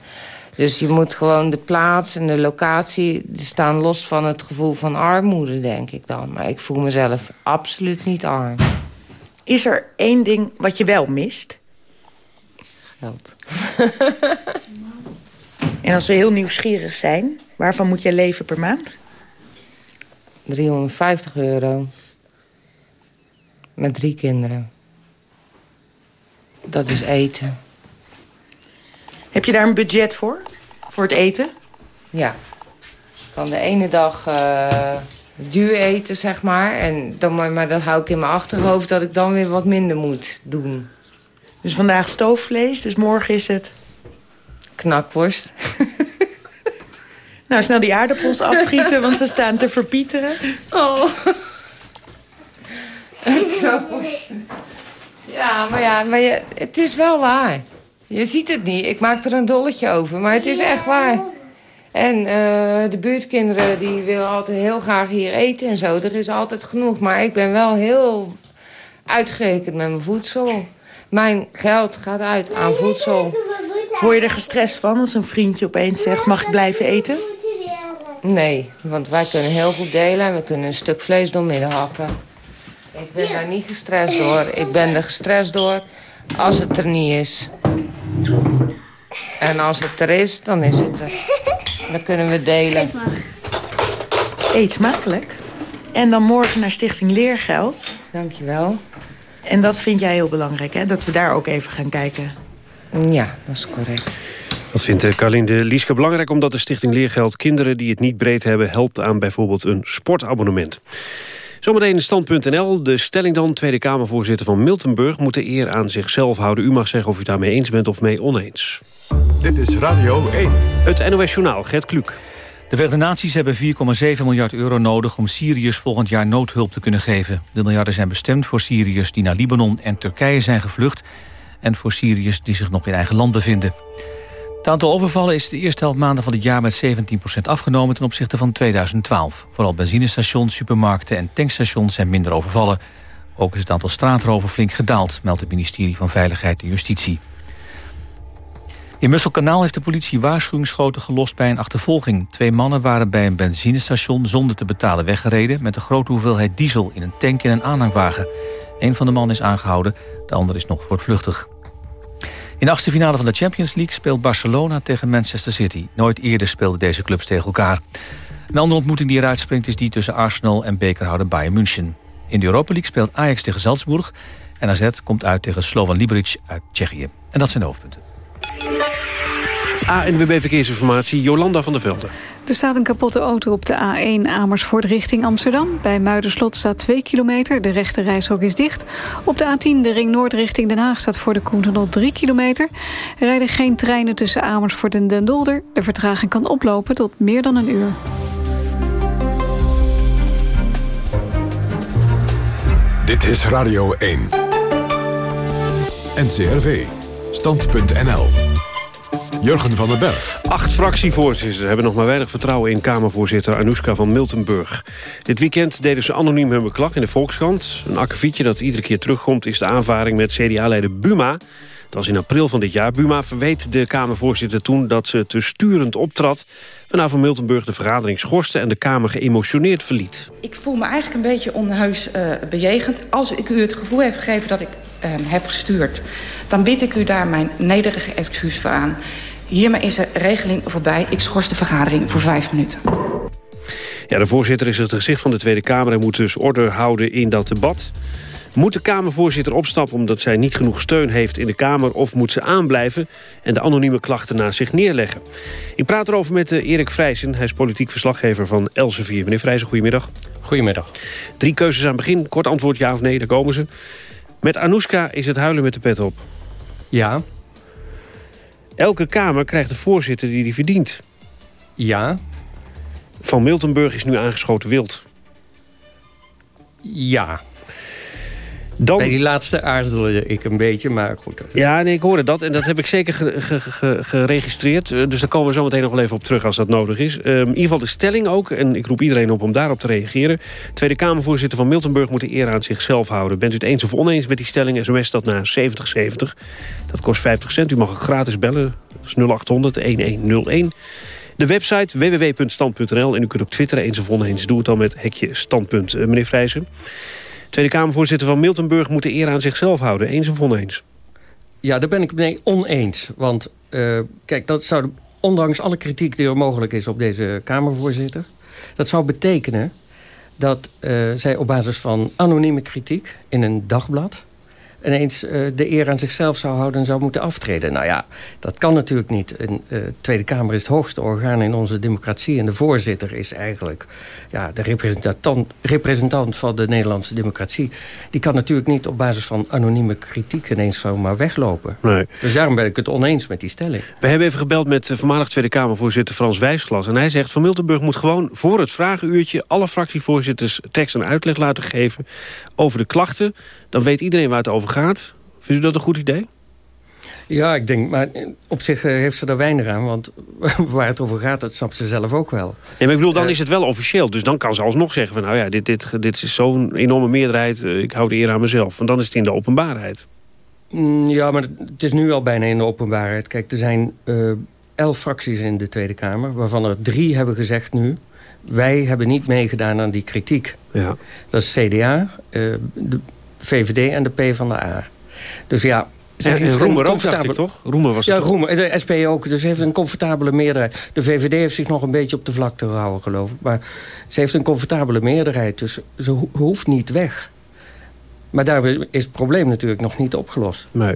Dus je moet gewoon de plaats en de locatie... staan los van het gevoel van armoede, denk ik dan. Maar ik voel mezelf absoluut niet arm. Is er één ding wat je wel mist? Geld. [LAUGHS] En als we heel nieuwsgierig zijn, waarvan moet je leven per maand? 350 euro. Met drie kinderen. Dat is eten. Heb je daar een budget voor? Voor het eten? Ja. Ik kan de ene dag eh, duur eten, zeg maar. En dan, maar, maar dat hou ik in mijn achterhoofd dat ik dan weer wat minder moet doen. Dus vandaag stoofvlees, dus morgen is het... Knakworst. [LAUGHS] nou, snel die aardappels afgieten, want ze staan te verpieteren. Oh. Knakworst. Ja, maar ja, maar je, het is wel waar. Je ziet het niet. Ik maak er een dolletje over, maar het is echt waar. En uh, de buurtkinderen die willen altijd heel graag hier eten en zo. Er is altijd genoeg, maar ik ben wel heel uitgerekend met mijn voedsel. Mijn geld gaat uit aan voedsel. Word je er gestrest van als een vriendje opeens zegt... mag ik blijven eten? Nee, want wij kunnen heel goed delen... en we kunnen een stuk vlees doormidden hakken. Ik ben daar niet gestrest door. Ik ben er gestrest door als het er niet is. En als het er is, dan is het er. Dan kunnen we delen. Eet smakelijk. En dan morgen naar Stichting Leergeld. Dankjewel. En dat vind jij heel belangrijk, hè? Dat we daar ook even gaan kijken. Ja, dat is correct. Dat vindt Carlinde Lieske belangrijk... omdat de Stichting Leergeld kinderen die het niet breed hebben... helpt aan bijvoorbeeld een sportabonnement. Zometeen stand.nl. De stelling dan. Tweede Kamervoorzitter van Miltenburg moet de eer aan zichzelf houden. U mag zeggen of u daarmee eens bent of mee oneens. Dit is Radio 1. Het NOS Journaal, Gert Kluk. De Verenigde Naties hebben 4,7 miljard euro nodig om Syriërs volgend jaar noodhulp te kunnen geven. De miljarden zijn bestemd voor Syriërs die naar Libanon en Turkije zijn gevlucht... en voor Syriërs die zich nog in eigen land bevinden. Het aantal overvallen is de eerste helft maanden van het jaar met 17% afgenomen ten opzichte van 2012. Vooral benzinestations, supermarkten en tankstations zijn minder overvallen. Ook is het aantal straatroven flink gedaald, meldt het ministerie van Veiligheid en Justitie. In Musselkanaal heeft de politie waarschuwingsschoten gelost bij een achtervolging. Twee mannen waren bij een benzinestation zonder te betalen weggereden... met een grote hoeveelheid diesel in een tank en een aanhangwagen. Een van de mannen is aangehouden, de ander is nog voortvluchtig. In de achtste finale van de Champions League speelt Barcelona tegen Manchester City. Nooit eerder speelden deze clubs tegen elkaar. Een andere ontmoeting die eruit springt is die tussen Arsenal en bekerhouder Bayern München. In de Europa League speelt Ajax tegen Salzburg en AZ komt uit tegen Slovan Liberec uit Tsjechië. En dat zijn de hoofdpunten. ANWB Verkeersinformatie, Jolanda van der Velde. Er staat een kapotte auto op de A1 Amersfoort richting Amsterdam. Bij Muiderslot staat 2 kilometer, de rechte reishok is dicht. Op de A10 de ring noord richting Den Haag staat voor de Koentenol 3 kilometer. Er rijden geen treinen tussen Amersfoort en Den Dolder. De vertraging kan oplopen tot meer dan een uur. Dit is Radio 1. NCRV. Stand.nl. Jurgen van den Berg. Acht fractievoorzitters hebben nog maar weinig vertrouwen in Kamervoorzitter Anouska van Miltenburg. Dit weekend deden ze anoniem hun beklag in de Volkskrant. Een akkefietje dat iedere keer terugkomt is de aanvaring met CDA-leider Buma. Dat was in april van dit jaar. Buma verweet de Kamervoorzitter toen dat ze te sturend optrad... waarna van Miltenburg de vergadering schorste en de Kamer geëmotioneerd verliet. Ik voel me eigenlijk een beetje onheus uh, bejegend. Als ik u het gevoel heb gegeven dat ik uh, heb gestuurd... dan bied ik u daar mijn nederige excuus voor aan. Hiermee is de regeling voorbij. Ik schors de vergadering voor vijf minuten. Ja, de voorzitter is het gezicht van de Tweede Kamer... en moet dus orde houden in dat debat. Moet de Kamervoorzitter opstappen omdat zij niet genoeg steun heeft in de Kamer... of moet ze aanblijven en de anonieme klachten naast zich neerleggen? Ik praat erover met uh, Erik Vrijsen. Hij is politiek verslaggever van Elsevier. Meneer Vrijsen, goedemiddag. Goedemiddag. Drie keuzes aan het begin. Kort antwoord ja of nee, daar komen ze. Met Anouska is het huilen met de pet op. Ja. Elke Kamer krijgt de voorzitter die die verdient. Ja. Van Miltenburg is nu aangeschoten wild. Ja. Dan... Bij die laatste aarzelde ik een beetje, maar goed. Ja, nee, ik hoorde dat. En dat heb ik zeker ge ge ge geregistreerd. Dus daar komen we zo meteen nog wel even op terug als dat nodig is. Um, in ieder geval de stelling ook. En ik roep iedereen op om daarop te reageren. Tweede Kamervoorzitter van Miltenburg moet de eer aan zichzelf houden. Bent u het eens of oneens met die stelling? SMS dat naar 7070. Dat kost 50 cent. U mag het gratis bellen. Dat is 0800-1101. De website www.stand.nl. En u kunt ook twitteren eens of oneens. Doe het dan met hekje standpunt. Uh, meneer Vrijzen. Tweede Kamervoorzitter van Miltenburg moet de eer aan zichzelf houden. Eens of oneens? Ja, daar ben ik mee oneens. Want uh, kijk, dat zou, ondanks alle kritiek die er mogelijk is op deze Kamervoorzitter... dat zou betekenen dat uh, zij op basis van anonieme kritiek in een dagblad ineens uh, de eer aan zichzelf zou houden en zou moeten aftreden. Nou ja, dat kan natuurlijk niet. Een uh, Tweede Kamer is het hoogste orgaan in onze democratie... en de voorzitter is eigenlijk ja, de representant, representant van de Nederlandse democratie. Die kan natuurlijk niet op basis van anonieme kritiek ineens zomaar weglopen. Nee. Dus daarom ben ik het oneens met die stelling. We hebben even gebeld met voormalig Tweede Kamervoorzitter Frans Wijsglas. En hij zegt Van Miltenburg moet gewoon voor het vragenuurtje... alle fractievoorzitters tekst en uitleg laten geven over de klachten. Dan weet iedereen waar het over gaat. Vindt u dat een goed idee? Ja, ik denk, maar op zich heeft ze er weinig aan. Want [LAUGHS] waar het over gaat, dat snapt ze zelf ook wel. Nee, maar ik bedoel, dan uh, is het wel officieel. Dus dan kan ze alsnog zeggen van... nou ja, dit, dit, dit is zo'n enorme meerderheid. ik hou de eer aan mezelf. Want dan is het in de openbaarheid. Mm, ja, maar het is nu al bijna in de openbaarheid. Kijk, er zijn uh, elf fracties in de Tweede Kamer... waarvan er drie hebben gezegd nu... wij hebben niet meegedaan aan die kritiek. Ja. Dat is CDA, uh, de VVD en de PvdA. Dus ja... Ze en, en Roemer ook, dacht ik, toch? Roemer was ja, het Roemer, de SP ook. Dus ze heeft een comfortabele meerderheid. De VVD heeft zich nog een beetje op de vlakte gehouden, geloof ik. Maar ze heeft een comfortabele meerderheid. Dus ze ho hoeft niet weg. Maar daarmee is het probleem natuurlijk nog niet opgelost. Nee.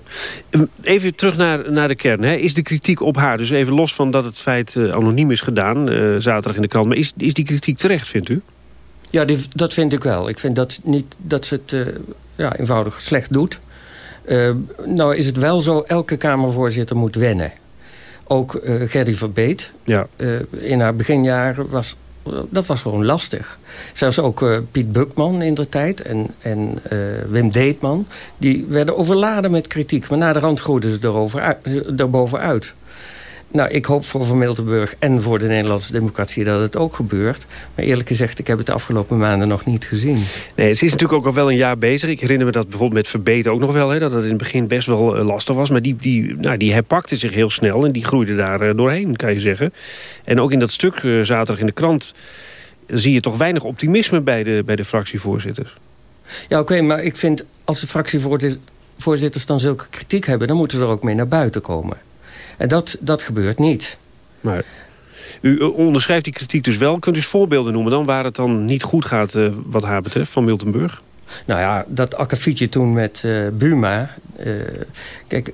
Even terug naar, naar de kern. Hè. Is de kritiek op haar, dus even los van dat het feit uh, anoniem is gedaan... Uh, zaterdag in de krant, maar is, is die kritiek terecht, vindt u? Ja, die, dat vind ik wel. Ik vind dat, niet, dat ze het uh, ja, eenvoudig slecht doet. Uh, nou is het wel zo, elke Kamervoorzitter moet wennen. Ook uh, Gerry Verbeet. Ja. in haar beginjaren was dat was gewoon lastig. Zelfs ook Piet Bukman in de tijd en, en Wim Deetman... die werden overladen met kritiek. Maar na de rand groeiden ze erover, erbovenuit. Nou, ik hoop voor Van Miltenburg en voor de Nederlandse democratie dat het ook gebeurt. Maar eerlijk gezegd, ik heb het de afgelopen maanden nog niet gezien. Nee, ze is natuurlijk ook al wel een jaar bezig. Ik herinner me dat bijvoorbeeld met Verbeten ook nog wel... Hè, dat het in het begin best wel uh, lastig was. Maar die, die, nou, die herpakte zich heel snel en die groeide daar uh, doorheen, kan je zeggen. En ook in dat stuk uh, zaterdag in de krant... zie je toch weinig optimisme bij de, bij de fractievoorzitters. Ja, oké, okay, maar ik vind als de fractievoorzitters dan zulke kritiek hebben... dan moeten ze er ook mee naar buiten komen. En dat, dat gebeurt niet. Maar u onderschrijft die kritiek dus wel. Kunt u eens voorbeelden noemen dan waar het dan niet goed gaat uh, wat haar betreft van Miltenburg? Nou ja, dat akkefietje toen met uh, Buma. Uh, kijk,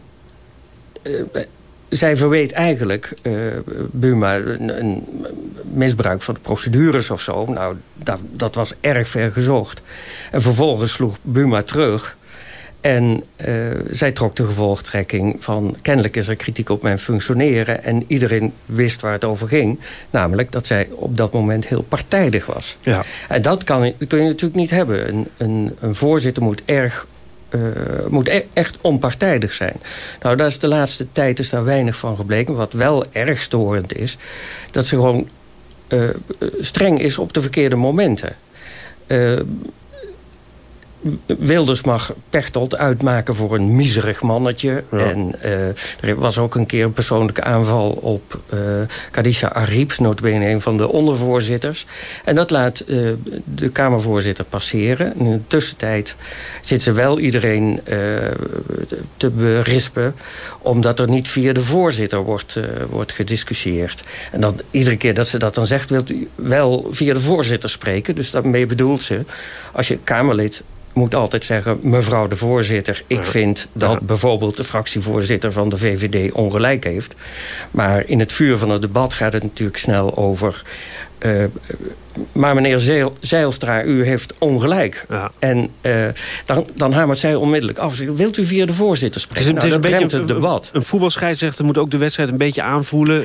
zij verweet eigenlijk Buma een, een, misbruik van de procedures of zo. Nou, dat, dat was erg ver gezocht. En vervolgens sloeg Buma terug... En uh, zij trok de gevolgtrekking van... kennelijk is er kritiek op mijn functioneren... en iedereen wist waar het over ging. Namelijk dat zij op dat moment heel partijdig was. Ja. En dat kan, kun je natuurlijk niet hebben. Een, een, een voorzitter moet erg uh, moet e echt onpartijdig zijn. Nou, daar is de laatste tijd is daar weinig van gebleken. Wat wel erg storend is... dat ze gewoon uh, streng is op de verkeerde momenten. Wilders mag Pechtold uitmaken voor een miserig mannetje. Ja. En uh, er was ook een keer een persoonlijke aanval op uh, Kadisha Ariep... notabene een van de ondervoorzitters. En dat laat uh, de Kamervoorzitter passeren. In de tussentijd zit ze wel iedereen te berispen... omdat er niet via de voorzitter wordt, wordt gediscussieerd. En dan, iedere keer dat ze dat dan zegt... wilt u wel via de voorzitter spreken. Dus daarmee bedoelt ze... als je Kamerlid moet altijd zeggen, mevrouw de voorzitter... ik vind dat bijvoorbeeld de fractievoorzitter van de VVD ongelijk heeft. Maar in het vuur van het debat gaat het natuurlijk snel over... Uh, maar meneer Zeil, Zeilstra, u heeft ongelijk. Ja. En uh, dan, dan hamert zij onmiddellijk af. Wilt u via de voorzitter spreken? Het is, nou, het is dat een het debat. Een, een voetbalscheidsrechter moet ook de wedstrijd een beetje aanvoelen.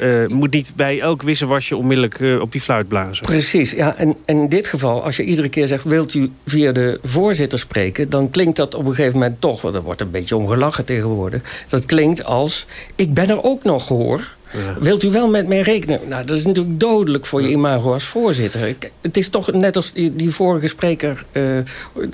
Uh, moet niet bij elk wisselwasje onmiddellijk op die fluit blazen. Precies, ja. En, en in dit geval, als je iedere keer zegt... wilt u via de voorzitter spreken... dan klinkt dat op een gegeven moment toch... want er wordt een beetje omgelachen tegenwoordig... dat klinkt als, ik ben er ook nog hoor... Ja. Wilt u wel met mij rekenen? Nou, dat is natuurlijk dodelijk voor je imago als voorzitter. Het is toch net als die, die vorige spreker... Uh,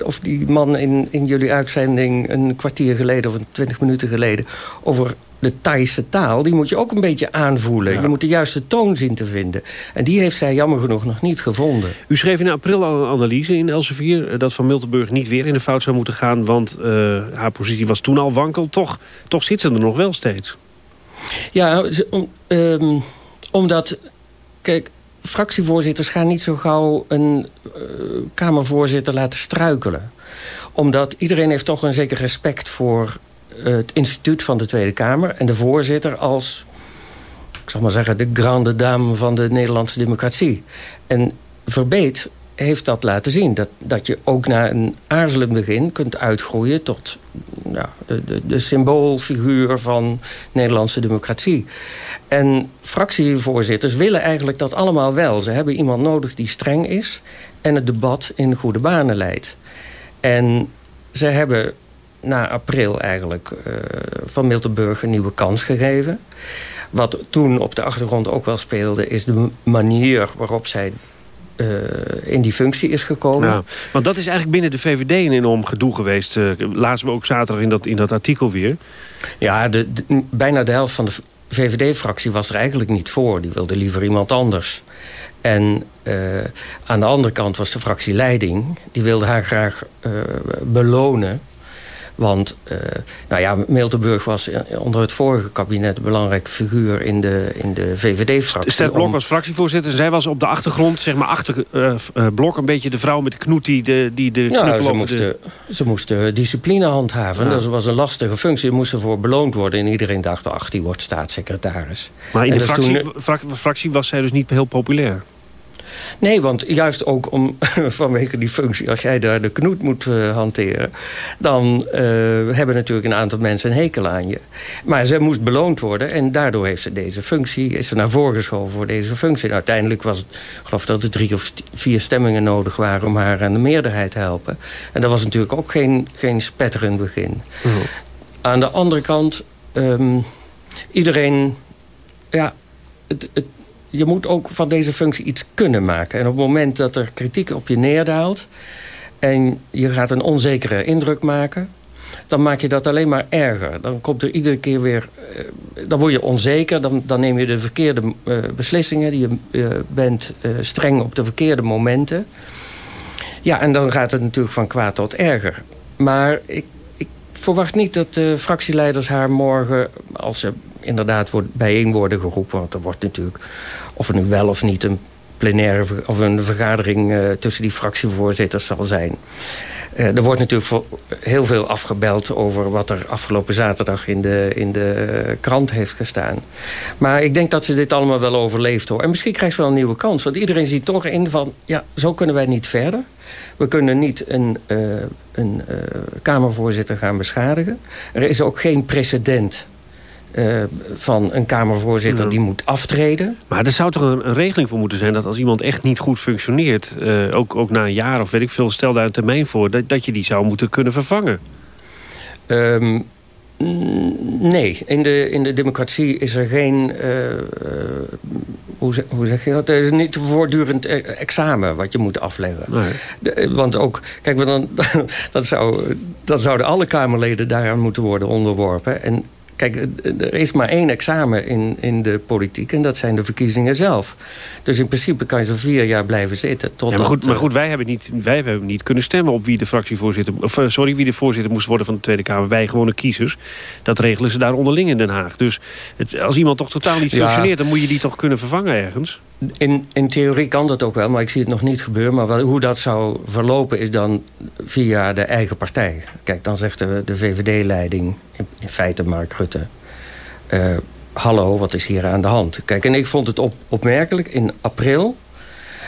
of die man in, in jullie uitzending een kwartier geleden... of twintig minuten geleden... over de Thaise taal, die moet je ook een beetje aanvoelen. Je moet de juiste toon zien te vinden. En die heeft zij jammer genoeg nog niet gevonden. U schreef in april al een analyse in Elsevier... eh, dat Van Miltenburg niet weer in de fout zou moeten gaan... want eh, haar positie was toen al wankel. Toch, toch zit ze er nog wel steeds. Ja, ehm, omdat... Kijk, fractievoorzitters gaan niet zo gauw een eh, Kamervoorzitter laten struikelen. Omdat iedereen heeft toch een zeker respect voor eh, het instituut van de Tweede Kamer... en de voorzitter als, ik zal maar zeggen... de grande dame van de Nederlandse democratie. En Verbeet heeft dat laten zien. Dat, dat je ook na een aarzelend begin kunt uitgroeien... tot de, de, de symboolfiguur van Nederlandse democratie. En fractievoorzitters willen eigenlijk dat allemaal wel. Ze hebben iemand nodig die streng is... en het debat in goede banen leidt. En ze hebben na april eigenlijk eh, van Miltenburg een nieuwe kans gegeven. Wat toen op de achtergrond ook wel speelde... is de manier waarop zij eh, in die functie is gekomen. Ja, want dat is eigenlijk binnen de VVD een enorm gedoe geweest. Uh, lazen we ook zaterdag in dat, in dat artikel weer. Ja, de, de, bijna de helft van de VVD-fractie was er eigenlijk niet voor. Die wilde liever iemand anders. En uh, aan de andere kant was de fractieleiding... die wilde haar graag belonen... Want uh, nou ja, Miltenburg was onder het vorige kabinet... een belangrijke figuur in de, in de VVD-fractie. Stef Blok was fractievoorzitter. Zij was op de achtergrond, zeg maar achter uh, uh, Blok... een beetje de vrouw met de knoet die de, die de ja, ze moesten, de... ze moesten discipline handhaven. Ja. Dat was een lastige functie. Ze moesten voor beloond worden. En iedereen dacht, ach, die wordt staatssecretaris. Maar in en de fractie, toen... fractie was zij dus niet heel populair. Nee, want juist ook om, [LAUGHS] vanwege die functie... als jij daar de knoet moet uh, hanteren... dan uh, hebben natuurlijk een aantal mensen een hekel aan je. Maar ze moest beloond worden... en daardoor heeft ze deze functie... is ze naar voren geschoven voor deze functie. En uiteindelijk was het... ik geloof dat er drie of vier stemmingen nodig waren... om haar aan de meerderheid te helpen. En dat was natuurlijk ook geen, geen spetterend begin. Mm -hmm. Aan de andere kant... Um, iedereen... ja, het, het je moet ook van deze functie iets kunnen maken. En op het moment dat er kritiek op je neerdaalt... en je gaat een onzekere indruk maken... dan maak je dat alleen maar erger. Dan komt er iedere keer weer... dan word je onzeker, dan, dan neem je de verkeerde uh, beslissingen... je uh, bent streng op de verkeerde momenten. Ja, en dan gaat het natuurlijk van kwaad tot erger. Maar ik verwacht niet dat de fractieleiders haar morgen... als ze inderdaad bijeen worden geroepen. Want er wordt natuurlijk, of er nu wel of niet een plenaire of een vergadering uh, tussen die fractievoorzitters zal zijn. Uh, er wordt natuurlijk heel veel afgebeld over wat er afgelopen zaterdag in de, in de krant heeft gestaan. Maar ik denk dat ze dit allemaal wel overleeft hoor. En misschien krijgt ze wel een nieuwe kans. Want iedereen ziet toch in van, ja, zo kunnen wij niet verder. We kunnen niet een, uh, een Kamervoorzitter gaan beschadigen. Er is ook geen precedent uh, van een Kamervoorzitter ja. die moet aftreden. Maar er zou toch een, een, regeling voor moeten zijn... dat als iemand echt niet goed functioneert... Uh, ook, ook na een jaar of weet ik veel, stel daar een termijn voor... dat, dat je die zou moeten kunnen vervangen. Um, nee, in de, in de democratie is er geen... Uh, hoe, zeg, hoe zeg je dat? Er is niet een voortdurend examen wat je moet afleggen. Nee. De, want ook, kijk, dan, [LAUGHS] dat zou, dan zouden alle Kamerleden daaraan moeten worden onderworpen. En Kijk, er is maar één examen in, in de politiek en dat zijn de verkiezingen zelf. Dus in principe kan je zo vier jaar blijven zitten. Tot ja, maar, goed, maar goed, wij hebben, niet, wij hebben niet kunnen stemmen op wie de fractievoorzitter... Of, sorry, wie de voorzitter moest worden van de Tweede Kamer. Wij gewone kiezers. Dat regelen ze daar onderling in Den Haag. Dus het, als iemand toch totaal niet functioneert... Ja. dan moet je die toch kunnen vervangen ergens? In, in theorie kan dat ook wel, maar ik zie het nog niet gebeuren. Maar wel, hoe dat zou verlopen is dan via de eigen partij. Kijk, dan zegt de, de VVD-leiding, in, in, feite Mark Rutte... Uh, hallo, wat is hier aan de hand? Kijk, en ik vond het op, opmerkelijk in april...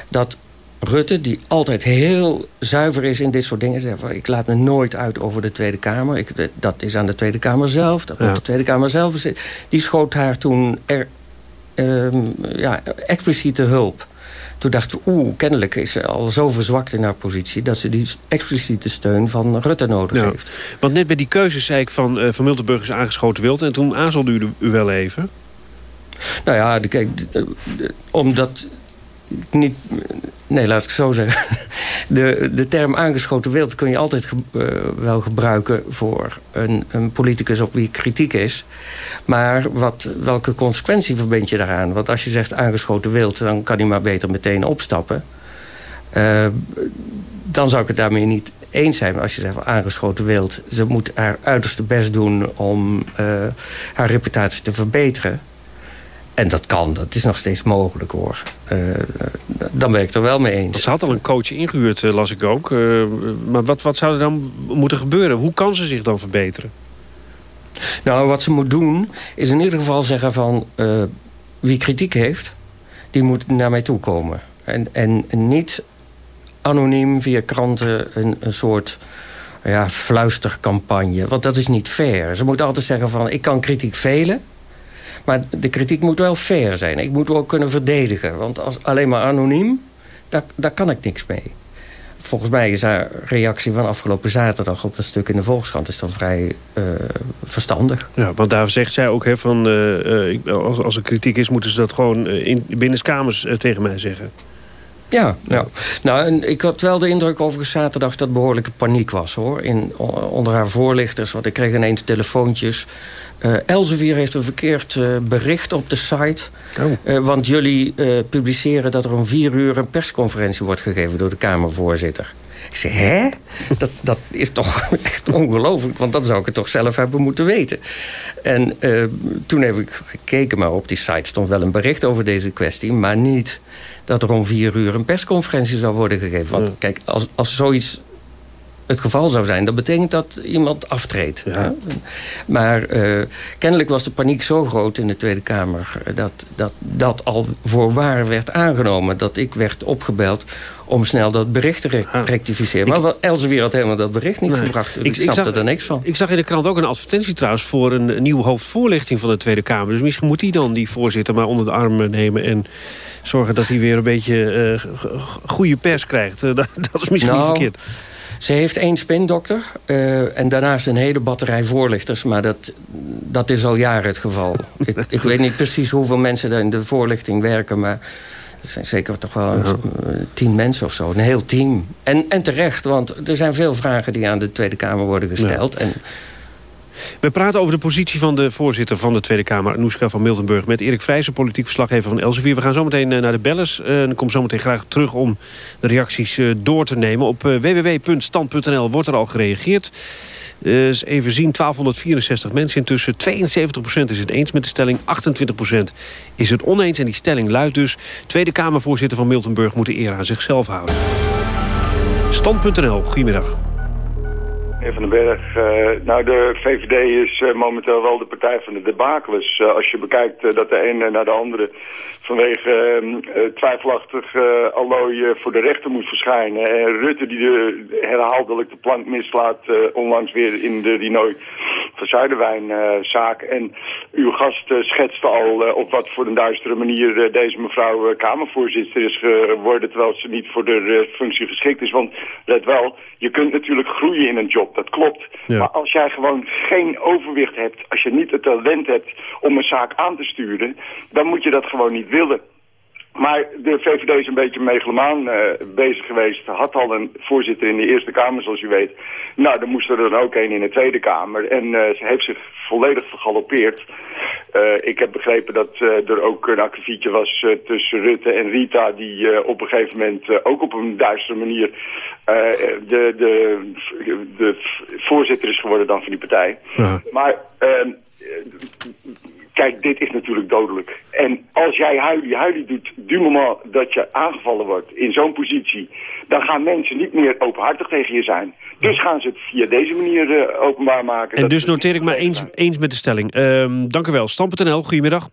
dat Rutte, die altijd heel zuiver is in dit soort dingen... zegt van, ik laat me nooit uit over de Tweede Kamer. Ik, dat is aan de Tweede Kamer zelf, dat moet de Tweede Kamer zelf bezitten. Die schoot haar toen er Um, ja, expliciete hulp. Toen dachten we, oeh, kennelijk is ze al zo verzwakt in haar positie... dat ze die expliciete steun van Rutte nodig heeft. Want net bij die keuzes zei ik van, uh, van Miltenburg is aangeschoten wild... en toen aarzelde u, u wel even. Nou ja, kijk, omdat niet... Nee, laat ik zo zeggen. [LAUGHS] De, de term aangeschoten wild kun je altijd ge, uh, wel gebruiken... voor een, een politicus op wie kritiek is. Maar wat, welke consequentie verbind je daaraan? Want als je zegt aangeschoten wild... dan kan hij maar beter meteen opstappen. Uh, dan zou ik het daarmee niet eens zijn. Als je zegt aangeschoten wild... ze moet haar uiterste best doen om uh, haar reputatie te verbeteren... En dat kan, dat is nog steeds mogelijk hoor. Uh, dan ben ik er wel mee eens. Ze had al een coach ingehuurd, uh, las ik ook. Uh, maar wat, wat zou er dan moeten gebeuren? Hoe kan ze zich dan verbeteren? Nou, wat ze moet doen, is in ieder geval zeggen van... wie kritiek heeft, die moet naar mij toe komen. En, en niet anoniem via kranten een, een soort ja, fluistercampagne. Want dat is niet fair. Ze moet altijd zeggen van, ik kan kritiek velen... Maar de kritiek moet wel fair zijn. Ik moet ook kunnen verdedigen. Want als alleen maar anoniem, daar, daar kan ik niks mee. Volgens mij is haar reactie van afgelopen zaterdag... op dat stuk in de Volkskrant is dan vrij uh, verstandig. Ja, want daar zegt zij ook... Hè, van, uh, uh, als, als er kritiek is, moeten ze dat gewoon in binnenskamers tegen mij zeggen. Ja, ja. nou, en ik had wel de indruk overigens zaterdag dat behoorlijke paniek was, hoor. In, onder haar voorlichters, want ik kreeg ineens telefoontjes. Uh, Elsevier heeft een verkeerd uh, bericht op de site. Oh. Uh, want jullie publiceren dat er om vier uur een persconferentie wordt gegeven door de Kamervoorzitter. Ik zei, hè? Dat, dat is toch [LAUGHS] echt ongelooflijk, want dan zou ik het toch zelf hebben moeten weten. En toen heb ik gekeken, maar op die site stond wel een bericht over deze kwestie... maar niet dat er om vier uur een persconferentie zou worden gegeven. Want kijk, als, als zoiets het geval zou zijn... dat betekent dat iemand aftreedt. Ja. Maar uh, kennelijk was de paniek zo groot in de Tweede Kamer... dat dat, dat al voor waar werd aangenomen. Dat ik werd opgebeld om snel dat bericht te re ah. rectificeren. Maar Elsevier had helemaal dat bericht niet nee. gebracht. Dus ik, ik snapte zag, er niks van. Ik zag in de krant ook een advertentie trouwens... voor een nieuwe hoofdvoorlichting van de Tweede Kamer. Dus misschien moet hij dan die voorzitter maar onder de arm nemen... en zorgen dat hij weer een beetje uh, goede pers krijgt. Uh, [LAUGHS] dat, dat, is misschien nou, niet verkeerd. Ze heeft één spindokter uh, en daarnaast een hele batterij voorlichters. Maar dat, dat is al jaren het geval. [LAUGHS] ik, ik weet niet precies hoeveel mensen er in de voorlichting werken... maar er zijn zeker toch wel ja. tien mensen of zo. Een heel team. En, en terecht, want er zijn veel vragen die aan de Tweede Kamer worden gesteld. Ja. En we praten over de positie van de voorzitter van de Tweede Kamer... Anoushka van Miltenburg met Erik Vrijzen, politiek verslaggever van Elsevier. We gaan zometeen naar de bellers. Uh, en kom zometeen graag terug om de reacties uh, door te nemen. Op www.stand.nl wordt er al gereageerd. Even zien, 1264 mensen intussen. 72% is het eens met de stelling, 28% is het oneens. En die stelling luidt dus... Tweede Kamervoorzitter van Miltenburg moet de eer aan zichzelf houden. Stand.nl, goedemiddag. Meneer Van den Berg, uh, nou de VVD is uh, momenteel wel de partij van de debakels. Uh, als je bekijkt dat de ene naar de andere vanwege twijfelachtig allooi voor de rechter moet verschijnen. En Rutte die de, herhaaldelijk de plank mislaat onlangs weer in de Rinoy van Zuiderwijn-zaak. en uw gast schetste al op wat voor een duistere manier deze mevrouw Kamervoorzitter is geworden... terwijl ze niet voor de functie geschikt is. Want let wel, je kunt natuurlijk groeien in een job dat klopt. Ja. Maar als jij gewoon geen overwicht hebt, als je niet het talent hebt om een zaak aan te sturen, dan moet je dat gewoon niet willen. Maar de VVD is een beetje megalomaan uh, bezig geweest. Had al een voorzitter in de Eerste Kamer, zoals u weet. Nou, dan moest er dan ook een in de Tweede Kamer. En uh, ze heeft zich volledig vergalopeerd. Uh, ik heb begrepen dat er ook een akkefietje was tussen Rutte en Rita... die op een gegeven moment ook op een duistere manier... de, de, de voorzitter is geworden dan van die partij. Ja. Maar ehm, Kijk, dit is natuurlijk dodelijk. En als jij huilie huilie doet, du moment dat je aangevallen wordt in zo'n positie... dan gaan mensen niet meer openhartig tegen je zijn. Dus gaan ze het via deze manier uh, openbaar maken. En dus noteer ik maar eens, eens met de stelling. Uh, dank u wel. Stam.nl, goedemiddag.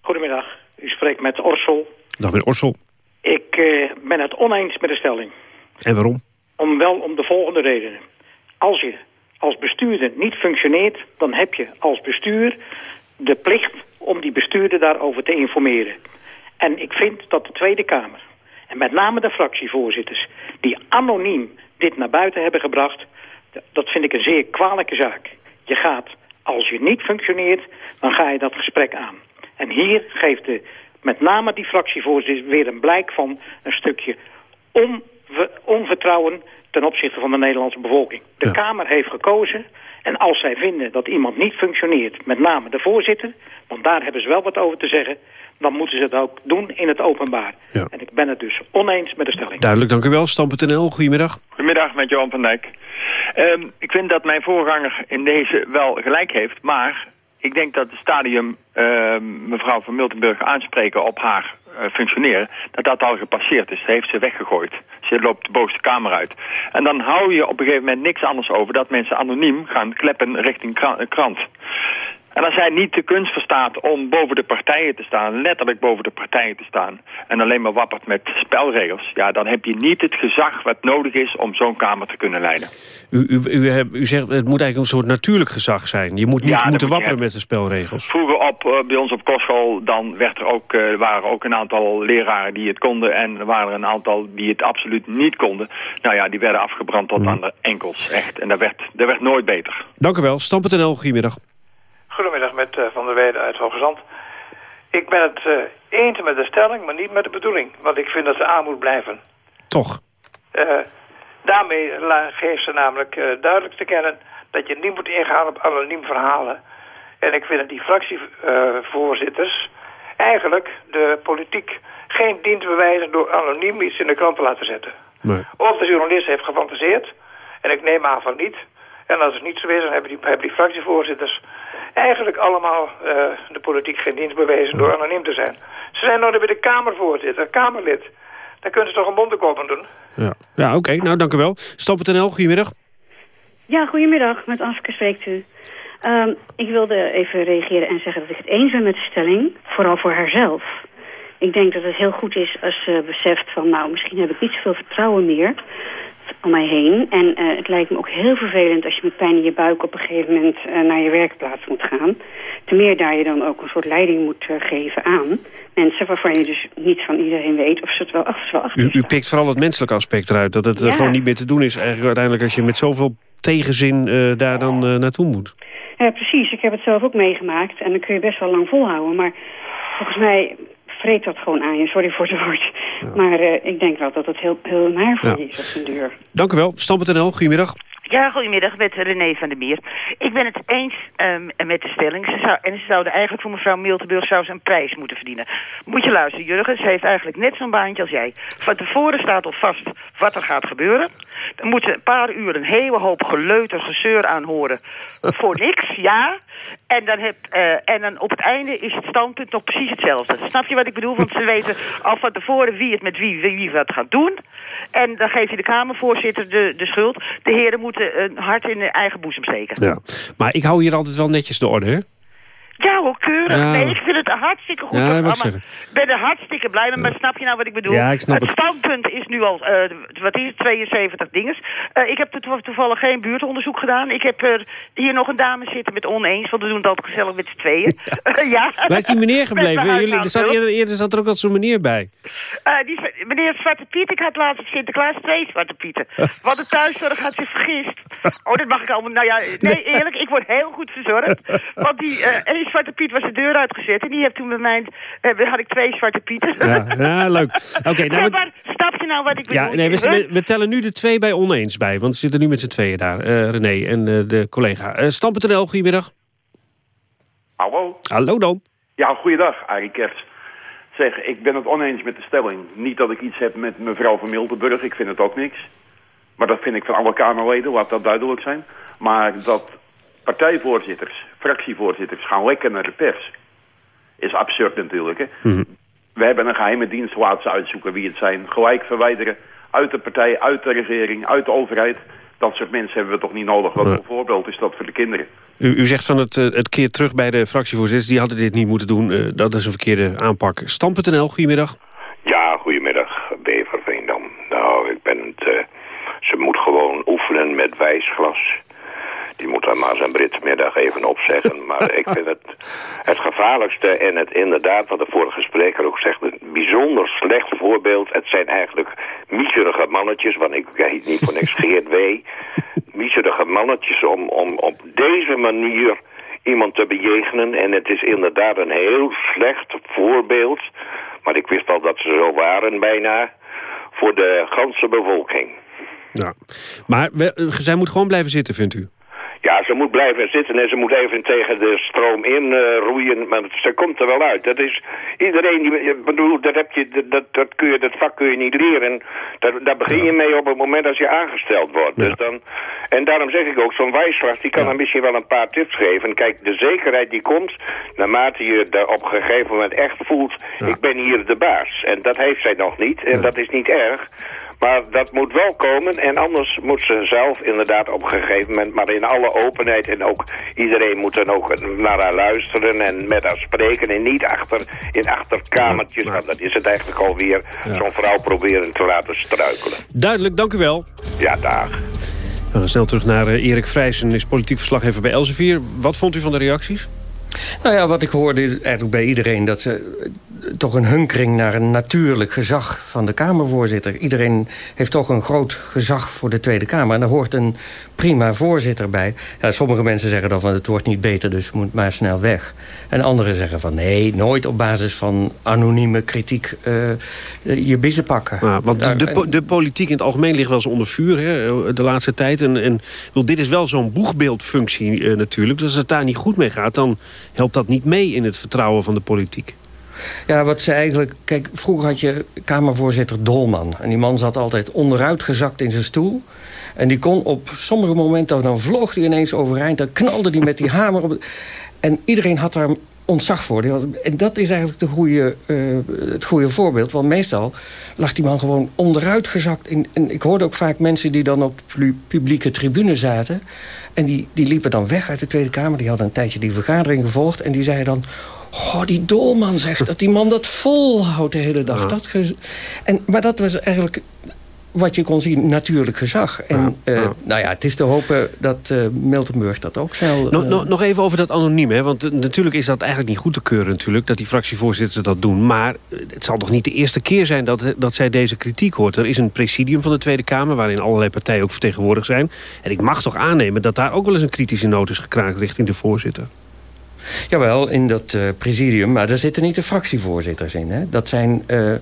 Goedemiddag. U spreekt met Orsel. Dag meneer Orsel. Ik uh, ben het oneens met de stelling. En waarom? Om wel om de volgende redenen. Als je als bestuurder niet functioneert, dan heb je als bestuur de plicht om die bestuurder daarover te informeren. En ik vind dat de Tweede Kamer, en met name de fractievoorzitters... die anoniem dit naar buiten hebben gebracht... dat vind ik een zeer kwalijke zaak. Je gaat, als je niet functioneert, dan ga je dat gesprek aan. En hier geeft de met name die fractievoorzitter weer een blijk van een stukje onve- onvertrouwen ten opzichte van de Nederlandse bevolking. De Kamer heeft gekozen en als zij vinden dat iemand niet functioneert, met name de voorzitter, want daar hebben ze wel wat over te zeggen, dan moeten ze het ook doen in het openbaar. En ik ben het dus oneens met de stelling. Duidelijk, dank u wel. Stam.nl, goedemiddag. Goedemiddag, met Johan van Dijk. Ehm, ik vind dat mijn voorganger in deze wel gelijk heeft, maar ik denk dat het stadium ehm, mevrouw van Miltenburg aanspreken op haar functioneren, dat dat al gepasseerd is. Ze heeft ze weggegooid. Ze loopt de bovenste kamer uit. En dan hou je op een gegeven moment niks anders over dat mensen anoniem gaan kleppen richting kra- krant. En als hij niet de kunst verstaat om boven de partijen te staan, letterlijk boven de partijen te staan, en alleen maar wappert met spelregels, ja, dan heb je niet het gezag wat nodig is om zo'n kamer te kunnen leiden. U, u, u, u zegt het moet eigenlijk een soort natuurlijk gezag zijn. Je moet niet Ja, moeten moet wapperen met de spelregels. Vroeger op, eh, bij ons op kostschool, dan werd er ook, eh, waren er ook een aantal leraren die het konden en er waren er een aantal die het absoluut niet konden. Nou ja, die werden afgebrand tot aan de enkels, echt. En dat werd, dat werd nooit beter. Dank u wel. Stam.nl, goedemiddag. Goedemiddag met eh, Van der Weide uit Hoogezand. Ik ben het eh, eens met de stelling, maar niet met de bedoeling. Want ik vind dat ze aan moet blijven. Toch? Eh, daarmee geeft ze namelijk eh, duidelijk te kennen... dat je niet moet ingaan op anoniem verhalen. En ik vind dat die fractievoorzitters... eigenlijk de politiek geen dienst bewijzen... door anoniem iets in de krant te laten zetten. Nee. Of de journalist heeft gefantaseerd. En ik neem aan van niet. En als het niet zo is, dan hebben die, hebben die fractievoorzitters eigenlijk allemaal eh, de politiek geen dienst bewezen door anoniem te zijn. Ze zijn nog bij de Kamervoorzitter, Kamerlid. Daar kunnen ze toch een mondenkop aan doen. Ja, ja oké. Nou, dank u wel. Stam.nl, goedemiddag. Ja, goedemiddag. Met Aske spreekt u. Ehm, ik wilde even reageren en zeggen dat ik het eens ben met de stelling. Vooral voor haarzelf. Ik denk dat het heel goed is als ze beseft van... nou, misschien heb ik niet zoveel vertrouwen meer om mij heen. En eh, het lijkt me ook heel vervelend als je met pijn in je buik... op een gegeven moment eh, naar je werkplaats moet gaan. Ten meer daar je dan ook een soort leiding moet eh, geven aan mensen... waarvan je dus niet van iedereen weet of ze het wel, of ze wel achter U, u pikt vooral het menselijke aspect eruit. Dat het Ja. gewoon niet meer te doen is eigenlijk uiteindelijk als je met zoveel tegenzin daar dan naartoe moet. Ja, precies. Ik heb het zelf ook meegemaakt. En dan kun je best wel lang volhouden. Maar volgens mij vreet dat gewoon aan je. Sorry voor het woord. Maar eh, ik denk wel dat het heel, heel naar voor Ja. je is op den duur. Dank u wel. Stam.nl, goedemiddag. Ja, goedemiddag, met René van der Meer. Ik ben het eens ehm, met de stelling. Ze zou, en ze zouden eigenlijk voor mevrouw Miltenburg zou ze een prijs moeten verdienen. Moet je luisteren, Jurgen, ze heeft eigenlijk net zo'n baantje als jij. Van tevoren staat al vast wat er gaat gebeuren. Dan moet ze een paar uur een hele hoop geleuter, gezeur aanhoren. voor [LAUGHS] niks, ja. En dan, heb, eh, en dan op het einde is het standpunt nog precies hetzelfde. Snap je wat ik bedoel? Want ze [LAUGHS] weten al van tevoren wie het met wie, wie, wie wat gaat doen. En dan geeft hij de Kamervoorzitter de, de schuld. De heren moeten een hart in de eigen boezem steken. Ja. Maar ik hou hier altijd wel netjes de orde, hè? Ja, hoor, keurig. Ja. Nee, ik vind het hartstikke goed. Ja, dat ik ben er hartstikke blij mee, maar snap je nou wat ik bedoel? Ja, ik snap het. standpunt is nu al, eh, wat is het, 72 dinges. Eh, ik heb to- toevallig geen buurtonderzoek gedaan. Ik heb er hier nog een dame zitten met oneens, want we doen het altijd gezellig met z'n tweeën. ja. [LAUGHS] Waar is die meneer gebleven? [LAUGHS] Jullie, er zat, eerder, eerder zat er ook al zo'n meneer bij. Die, meneer Zwarte Piet, ik had laatst op Sinterklaas twee Zwarte Pieten. [LAUGHS] Want de thuiszorg had zich vergist. Oh, dat mag ik allemaal... Nou ja, nee, eerlijk, ik word heel goed verzorgd. Want die Zwarte Piet was de deur uitgezet. En die heeft toen bij mij... eh, had ik twee Zwarte Pieten. Ja, [LAUGHS] ja leuk. Oké, nou, maar, snap je nou wat ik bedoel? ja, nee, we, we, we tellen nu de twee bij oneens bij. Want ze zitten nu met z'n tweeën daar. eh, René en eh, de collega. Uh, Stam.nl, goedemiddag. Hallo? Hallo dan. Ja, goeiedag, Arie Kerst. Zeg, ik ben het oneens met de stelling. Niet dat ik iets heb met mevrouw van Miltenburg, ik vind het ook niks. Maar dat vind ik van alle Kamerleden, laat dat duidelijk zijn. Maar dat partijvoorzitters, fractievoorzitters gaan lekker naar de pers... is absurd natuurlijk, hè. We hebben een geheime dienst, laat ze uitzoeken wie het zijn. Gelijk verwijderen uit de partij, uit de regering, uit de overheid. Dat soort mensen hebben we toch niet nodig. Wat een voorbeeld is dat voor de kinderen. U, u zegt van het, eh, het keer terug bij de fractievoorzitters. Die hadden dit niet moeten doen. Eh, dat is een verkeerde aanpak. Stam.nl, goedemiddag. Ja, goedemiddag, Bever Veendam. Nou, ik ben het... eh, ze moet gewoon oefenen met wijsglas. Die moet dan maar zijn Britsmiddag even opzeggen. [LAUGHS] Maar ik vind het het gevaarlijkste en het inderdaad, wat de vorige spreker ook zegt... een bijzonder slecht voorbeeld. Het zijn eigenlijk miserige mannetjes, want ik heet niet voor niks Geert W. Miserige mannetjes om, om op deze manier iemand te bejegenen. En het is inderdaad een heel slecht voorbeeld. Maar ik wist al dat ze zo waren bijna. Voor de ganse bevolking. Ja. Maar we, eh, zij moet gewoon blijven zitten, vindt u? Ja, ze moet blijven zitten en ze moet even tegen de stroom in uh, roeien, maar ze komt er wel uit. Dat is iedereen, die, bedoel, dat, heb je, dat, dat, kun je, dat vak kun je niet leren. Daar, daar begin je mee op het moment als je aangesteld wordt. Dus dan, en daarom zeg ik ook, zo'n wijsvracht, die kan dan misschien wel een paar tips geven. Kijk, de zekerheid die komt, naarmate je er op een gegeven moment echt voelt, ik ben hier de baas. En dat heeft zij nog niet, en dat is niet erg. Maar dat moet wel komen en anders moet ze zelf inderdaad op een gegeven moment... maar in alle openheid en ook iedereen moet dan ook naar haar luisteren... en met haar spreken en niet achter in achterkamertjes. Dat is het eigenlijk alweer zo'n vrouw proberen te laten struikelen. Duidelijk, dank u wel. Ja, dag. We gaan snel terug naar uh, Erik Vrijsen, is politiek verslaggever bij Elsevier. Wat vond u van de reacties? Nou ja, wat ik hoorde is eigenlijk bij iedereen... dat ze toch een hunkering naar een natuurlijk gezag van de Kamervoorzitter. Iedereen heeft toch een groot gezag voor de Tweede Kamer. En daar hoort een prima voorzitter bij. Ja, sommige mensen zeggen dan van het wordt niet beter, dus moet maar snel weg. En anderen zeggen van nee, nooit op basis van anonieme kritiek uh, je biezen pakken. Ja, want de, de, politiek in het algemeen ligt wel eens onder vuur hè, de laatste tijd. En, en wil dit is wel zo'n boegbeeldfunctie uh, natuurlijk. Dus als het daar niet goed mee gaat, dan helpt dat niet mee in het vertrouwen van de politiek. Ja, wat ze eigenlijk... Kijk, vroeger had je Kamervoorzitter Dolman. En die man zat altijd onderuitgezakt in zijn stoel. En die kon op sommige momenten... dan vloog hij ineens overeind. Dan knalde hij met die [LAUGHS] hamer op... En iedereen had daar ontzag voor. En dat is eigenlijk de goede, uh, het goede voorbeeld. Want meestal lag die man gewoon onderuitgezakt. In, en ik hoorde ook vaak mensen die dan op de publieke tribune zaten. En die, die liepen dan weg uit de Tweede Kamer. Die hadden een tijdje die vergadering gevolgd. En die zeiden dan... Die dolman zegt dat die man dat volhoudt de hele dag. Dat en, maar dat was eigenlijk wat je kon zien, natuurlijk gezag. En uh, nou ja, het is te hopen dat uh, Miltenburg dat ook zal... Uh... Nog, nog even over dat anoniem, hè? want natuurlijk is dat eigenlijk niet goed te keuren... natuurlijk, dat die fractievoorzitters dat doen. Maar het zal toch niet de eerste keer zijn dat, dat zij deze kritiek hoort. Er is een presidium van de Tweede Kamer... waarin allerlei partijen ook vertegenwoordigd zijn. En ik mag toch aannemen dat daar ook wel eens een kritische noot is gekraakt... richting de voorzitter. Jawel, in dat uh, presidium. Maar daar zitten niet de fractievoorzitters in. Hè? Dat zijn uh,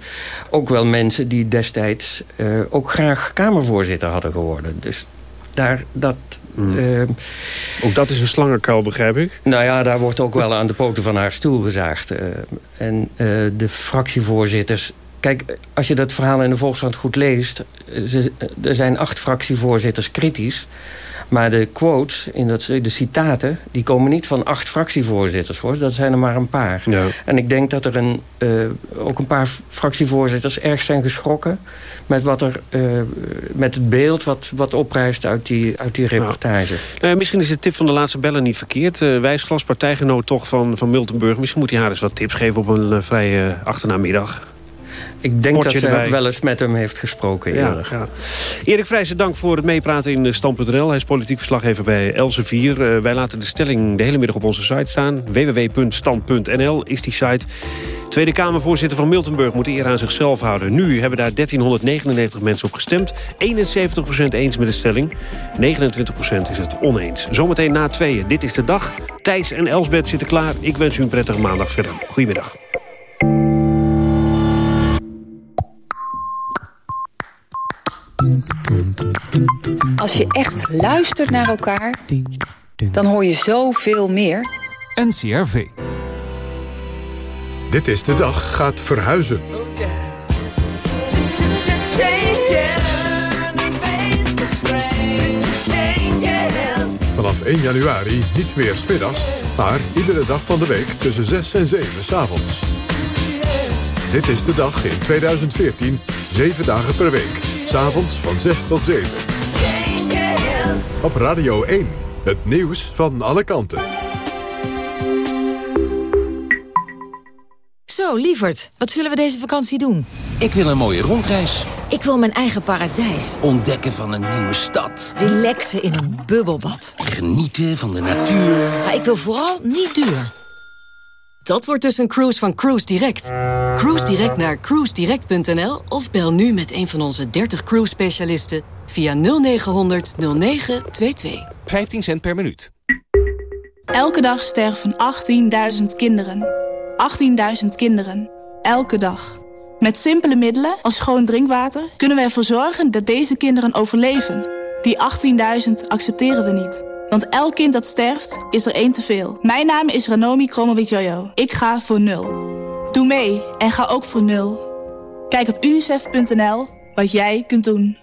ook wel mensen die destijds uh, ook graag Kamervoorzitter hadden geworden. Dus daar, dat... Hmm. ook dat is een slangenkuil, begrijp ik? Nou ja, daar wordt ook wel aan de poten van haar stoel gezaagd. en de fractievoorzitters... Kijk, als je dat verhaal in de Volkskrant goed leest... Ze, er zijn acht fractievoorzitters kritisch... Maar de quotes, in dat, de citaten, die komen niet van acht fractievoorzitters. Hoor. Dat zijn er maar een paar. Ja. En ik denk dat er een, uh, ook een paar fractievoorzitters erg zijn geschrokken... met, wat er, uh, met het beeld wat, wat oprijst uit die, uit die reportage. Nou, misschien is de tip van de laatste bellen niet verkeerd. Uh, Wijsglas, partijgenoot toch van, van Miltenburg. Misschien moet hij haar eens wat tips geven op een vrije achternaamiddag. Ik denk dat ze wel eens met hem heeft gesproken. Ja, ja. Erik Vrijzen, dank voor het meepraten in Stand.nl. Hij is politiek verslaggever bij Elsevier. Uh, wij laten de stelling de hele middag op onze site staan. www.stand.nl is die site. Tweede Kamervoorzitter van Miltenburg moet eer aan zichzelf houden. Nu hebben daar 1399 mensen op gestemd. 71% eens met de stelling. 29% is het oneens. Zometeen na tweeën. Dit is de dag. Thijs en Elsbeth zitten klaar. Ik wens u een prettige maandag verder. Goedemiddag. Als je echt luistert naar elkaar, dan hoor je zoveel meer. NCRV. Dit is de dag gaat verhuizen. Vanaf 1 januari niet meer smiddags, maar iedere dag van de week tussen 6 en 7 s avonds. Dit is de dag in 2014, 7 dagen per week. S'avonds van 6 tot 7. Op Radio 1. Het nieuws van alle kanten. Zo, lieverd, wat zullen we deze vakantie doen? Ik wil een mooie rondreis. Ik wil mijn eigen paradijs. Ontdekken van een nieuwe stad. Relaxen in een bubbelbad. Genieten van de natuur. Maar ik wil vooral niet duur. Dat wordt dus een cruise van Cruise Direct. Cruise Direct naar cruisedirect.nl of bel nu met een van onze 30 cruise specialisten via 0900 0922. 15 cent per minuut. Elke dag sterven 18.000 kinderen. 18.000 kinderen. Elke dag. Met simpele middelen als schoon drinkwater kunnen we ervoor zorgen dat deze kinderen overleven. Die 18.000 accepteren we niet. Want elk kind dat sterft, is er één te veel. Mijn naam is Ranomi Kromowidjojo. Ik ga voor nul. Doe mee en ga ook voor nul. Kijk op unicef.nl wat jij kunt doen.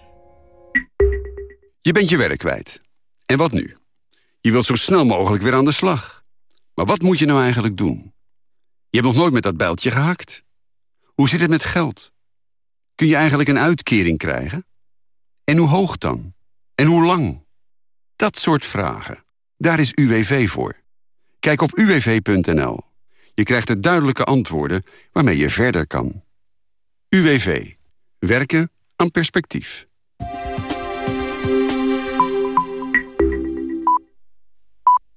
Je bent je werk kwijt. En wat nu? Je wilt zo snel mogelijk weer aan de slag. Maar wat moet je nou eigenlijk doen? Je hebt nog nooit met dat bijltje gehakt. Hoe zit het met geld? Kun je eigenlijk een uitkering krijgen? En hoe hoog dan? En hoe lang? Dat soort vragen. Daar is UWV voor. Kijk op uwv.nl. Je krijgt er duidelijke antwoorden waarmee je verder kan. UWV. Werken aan perspectief.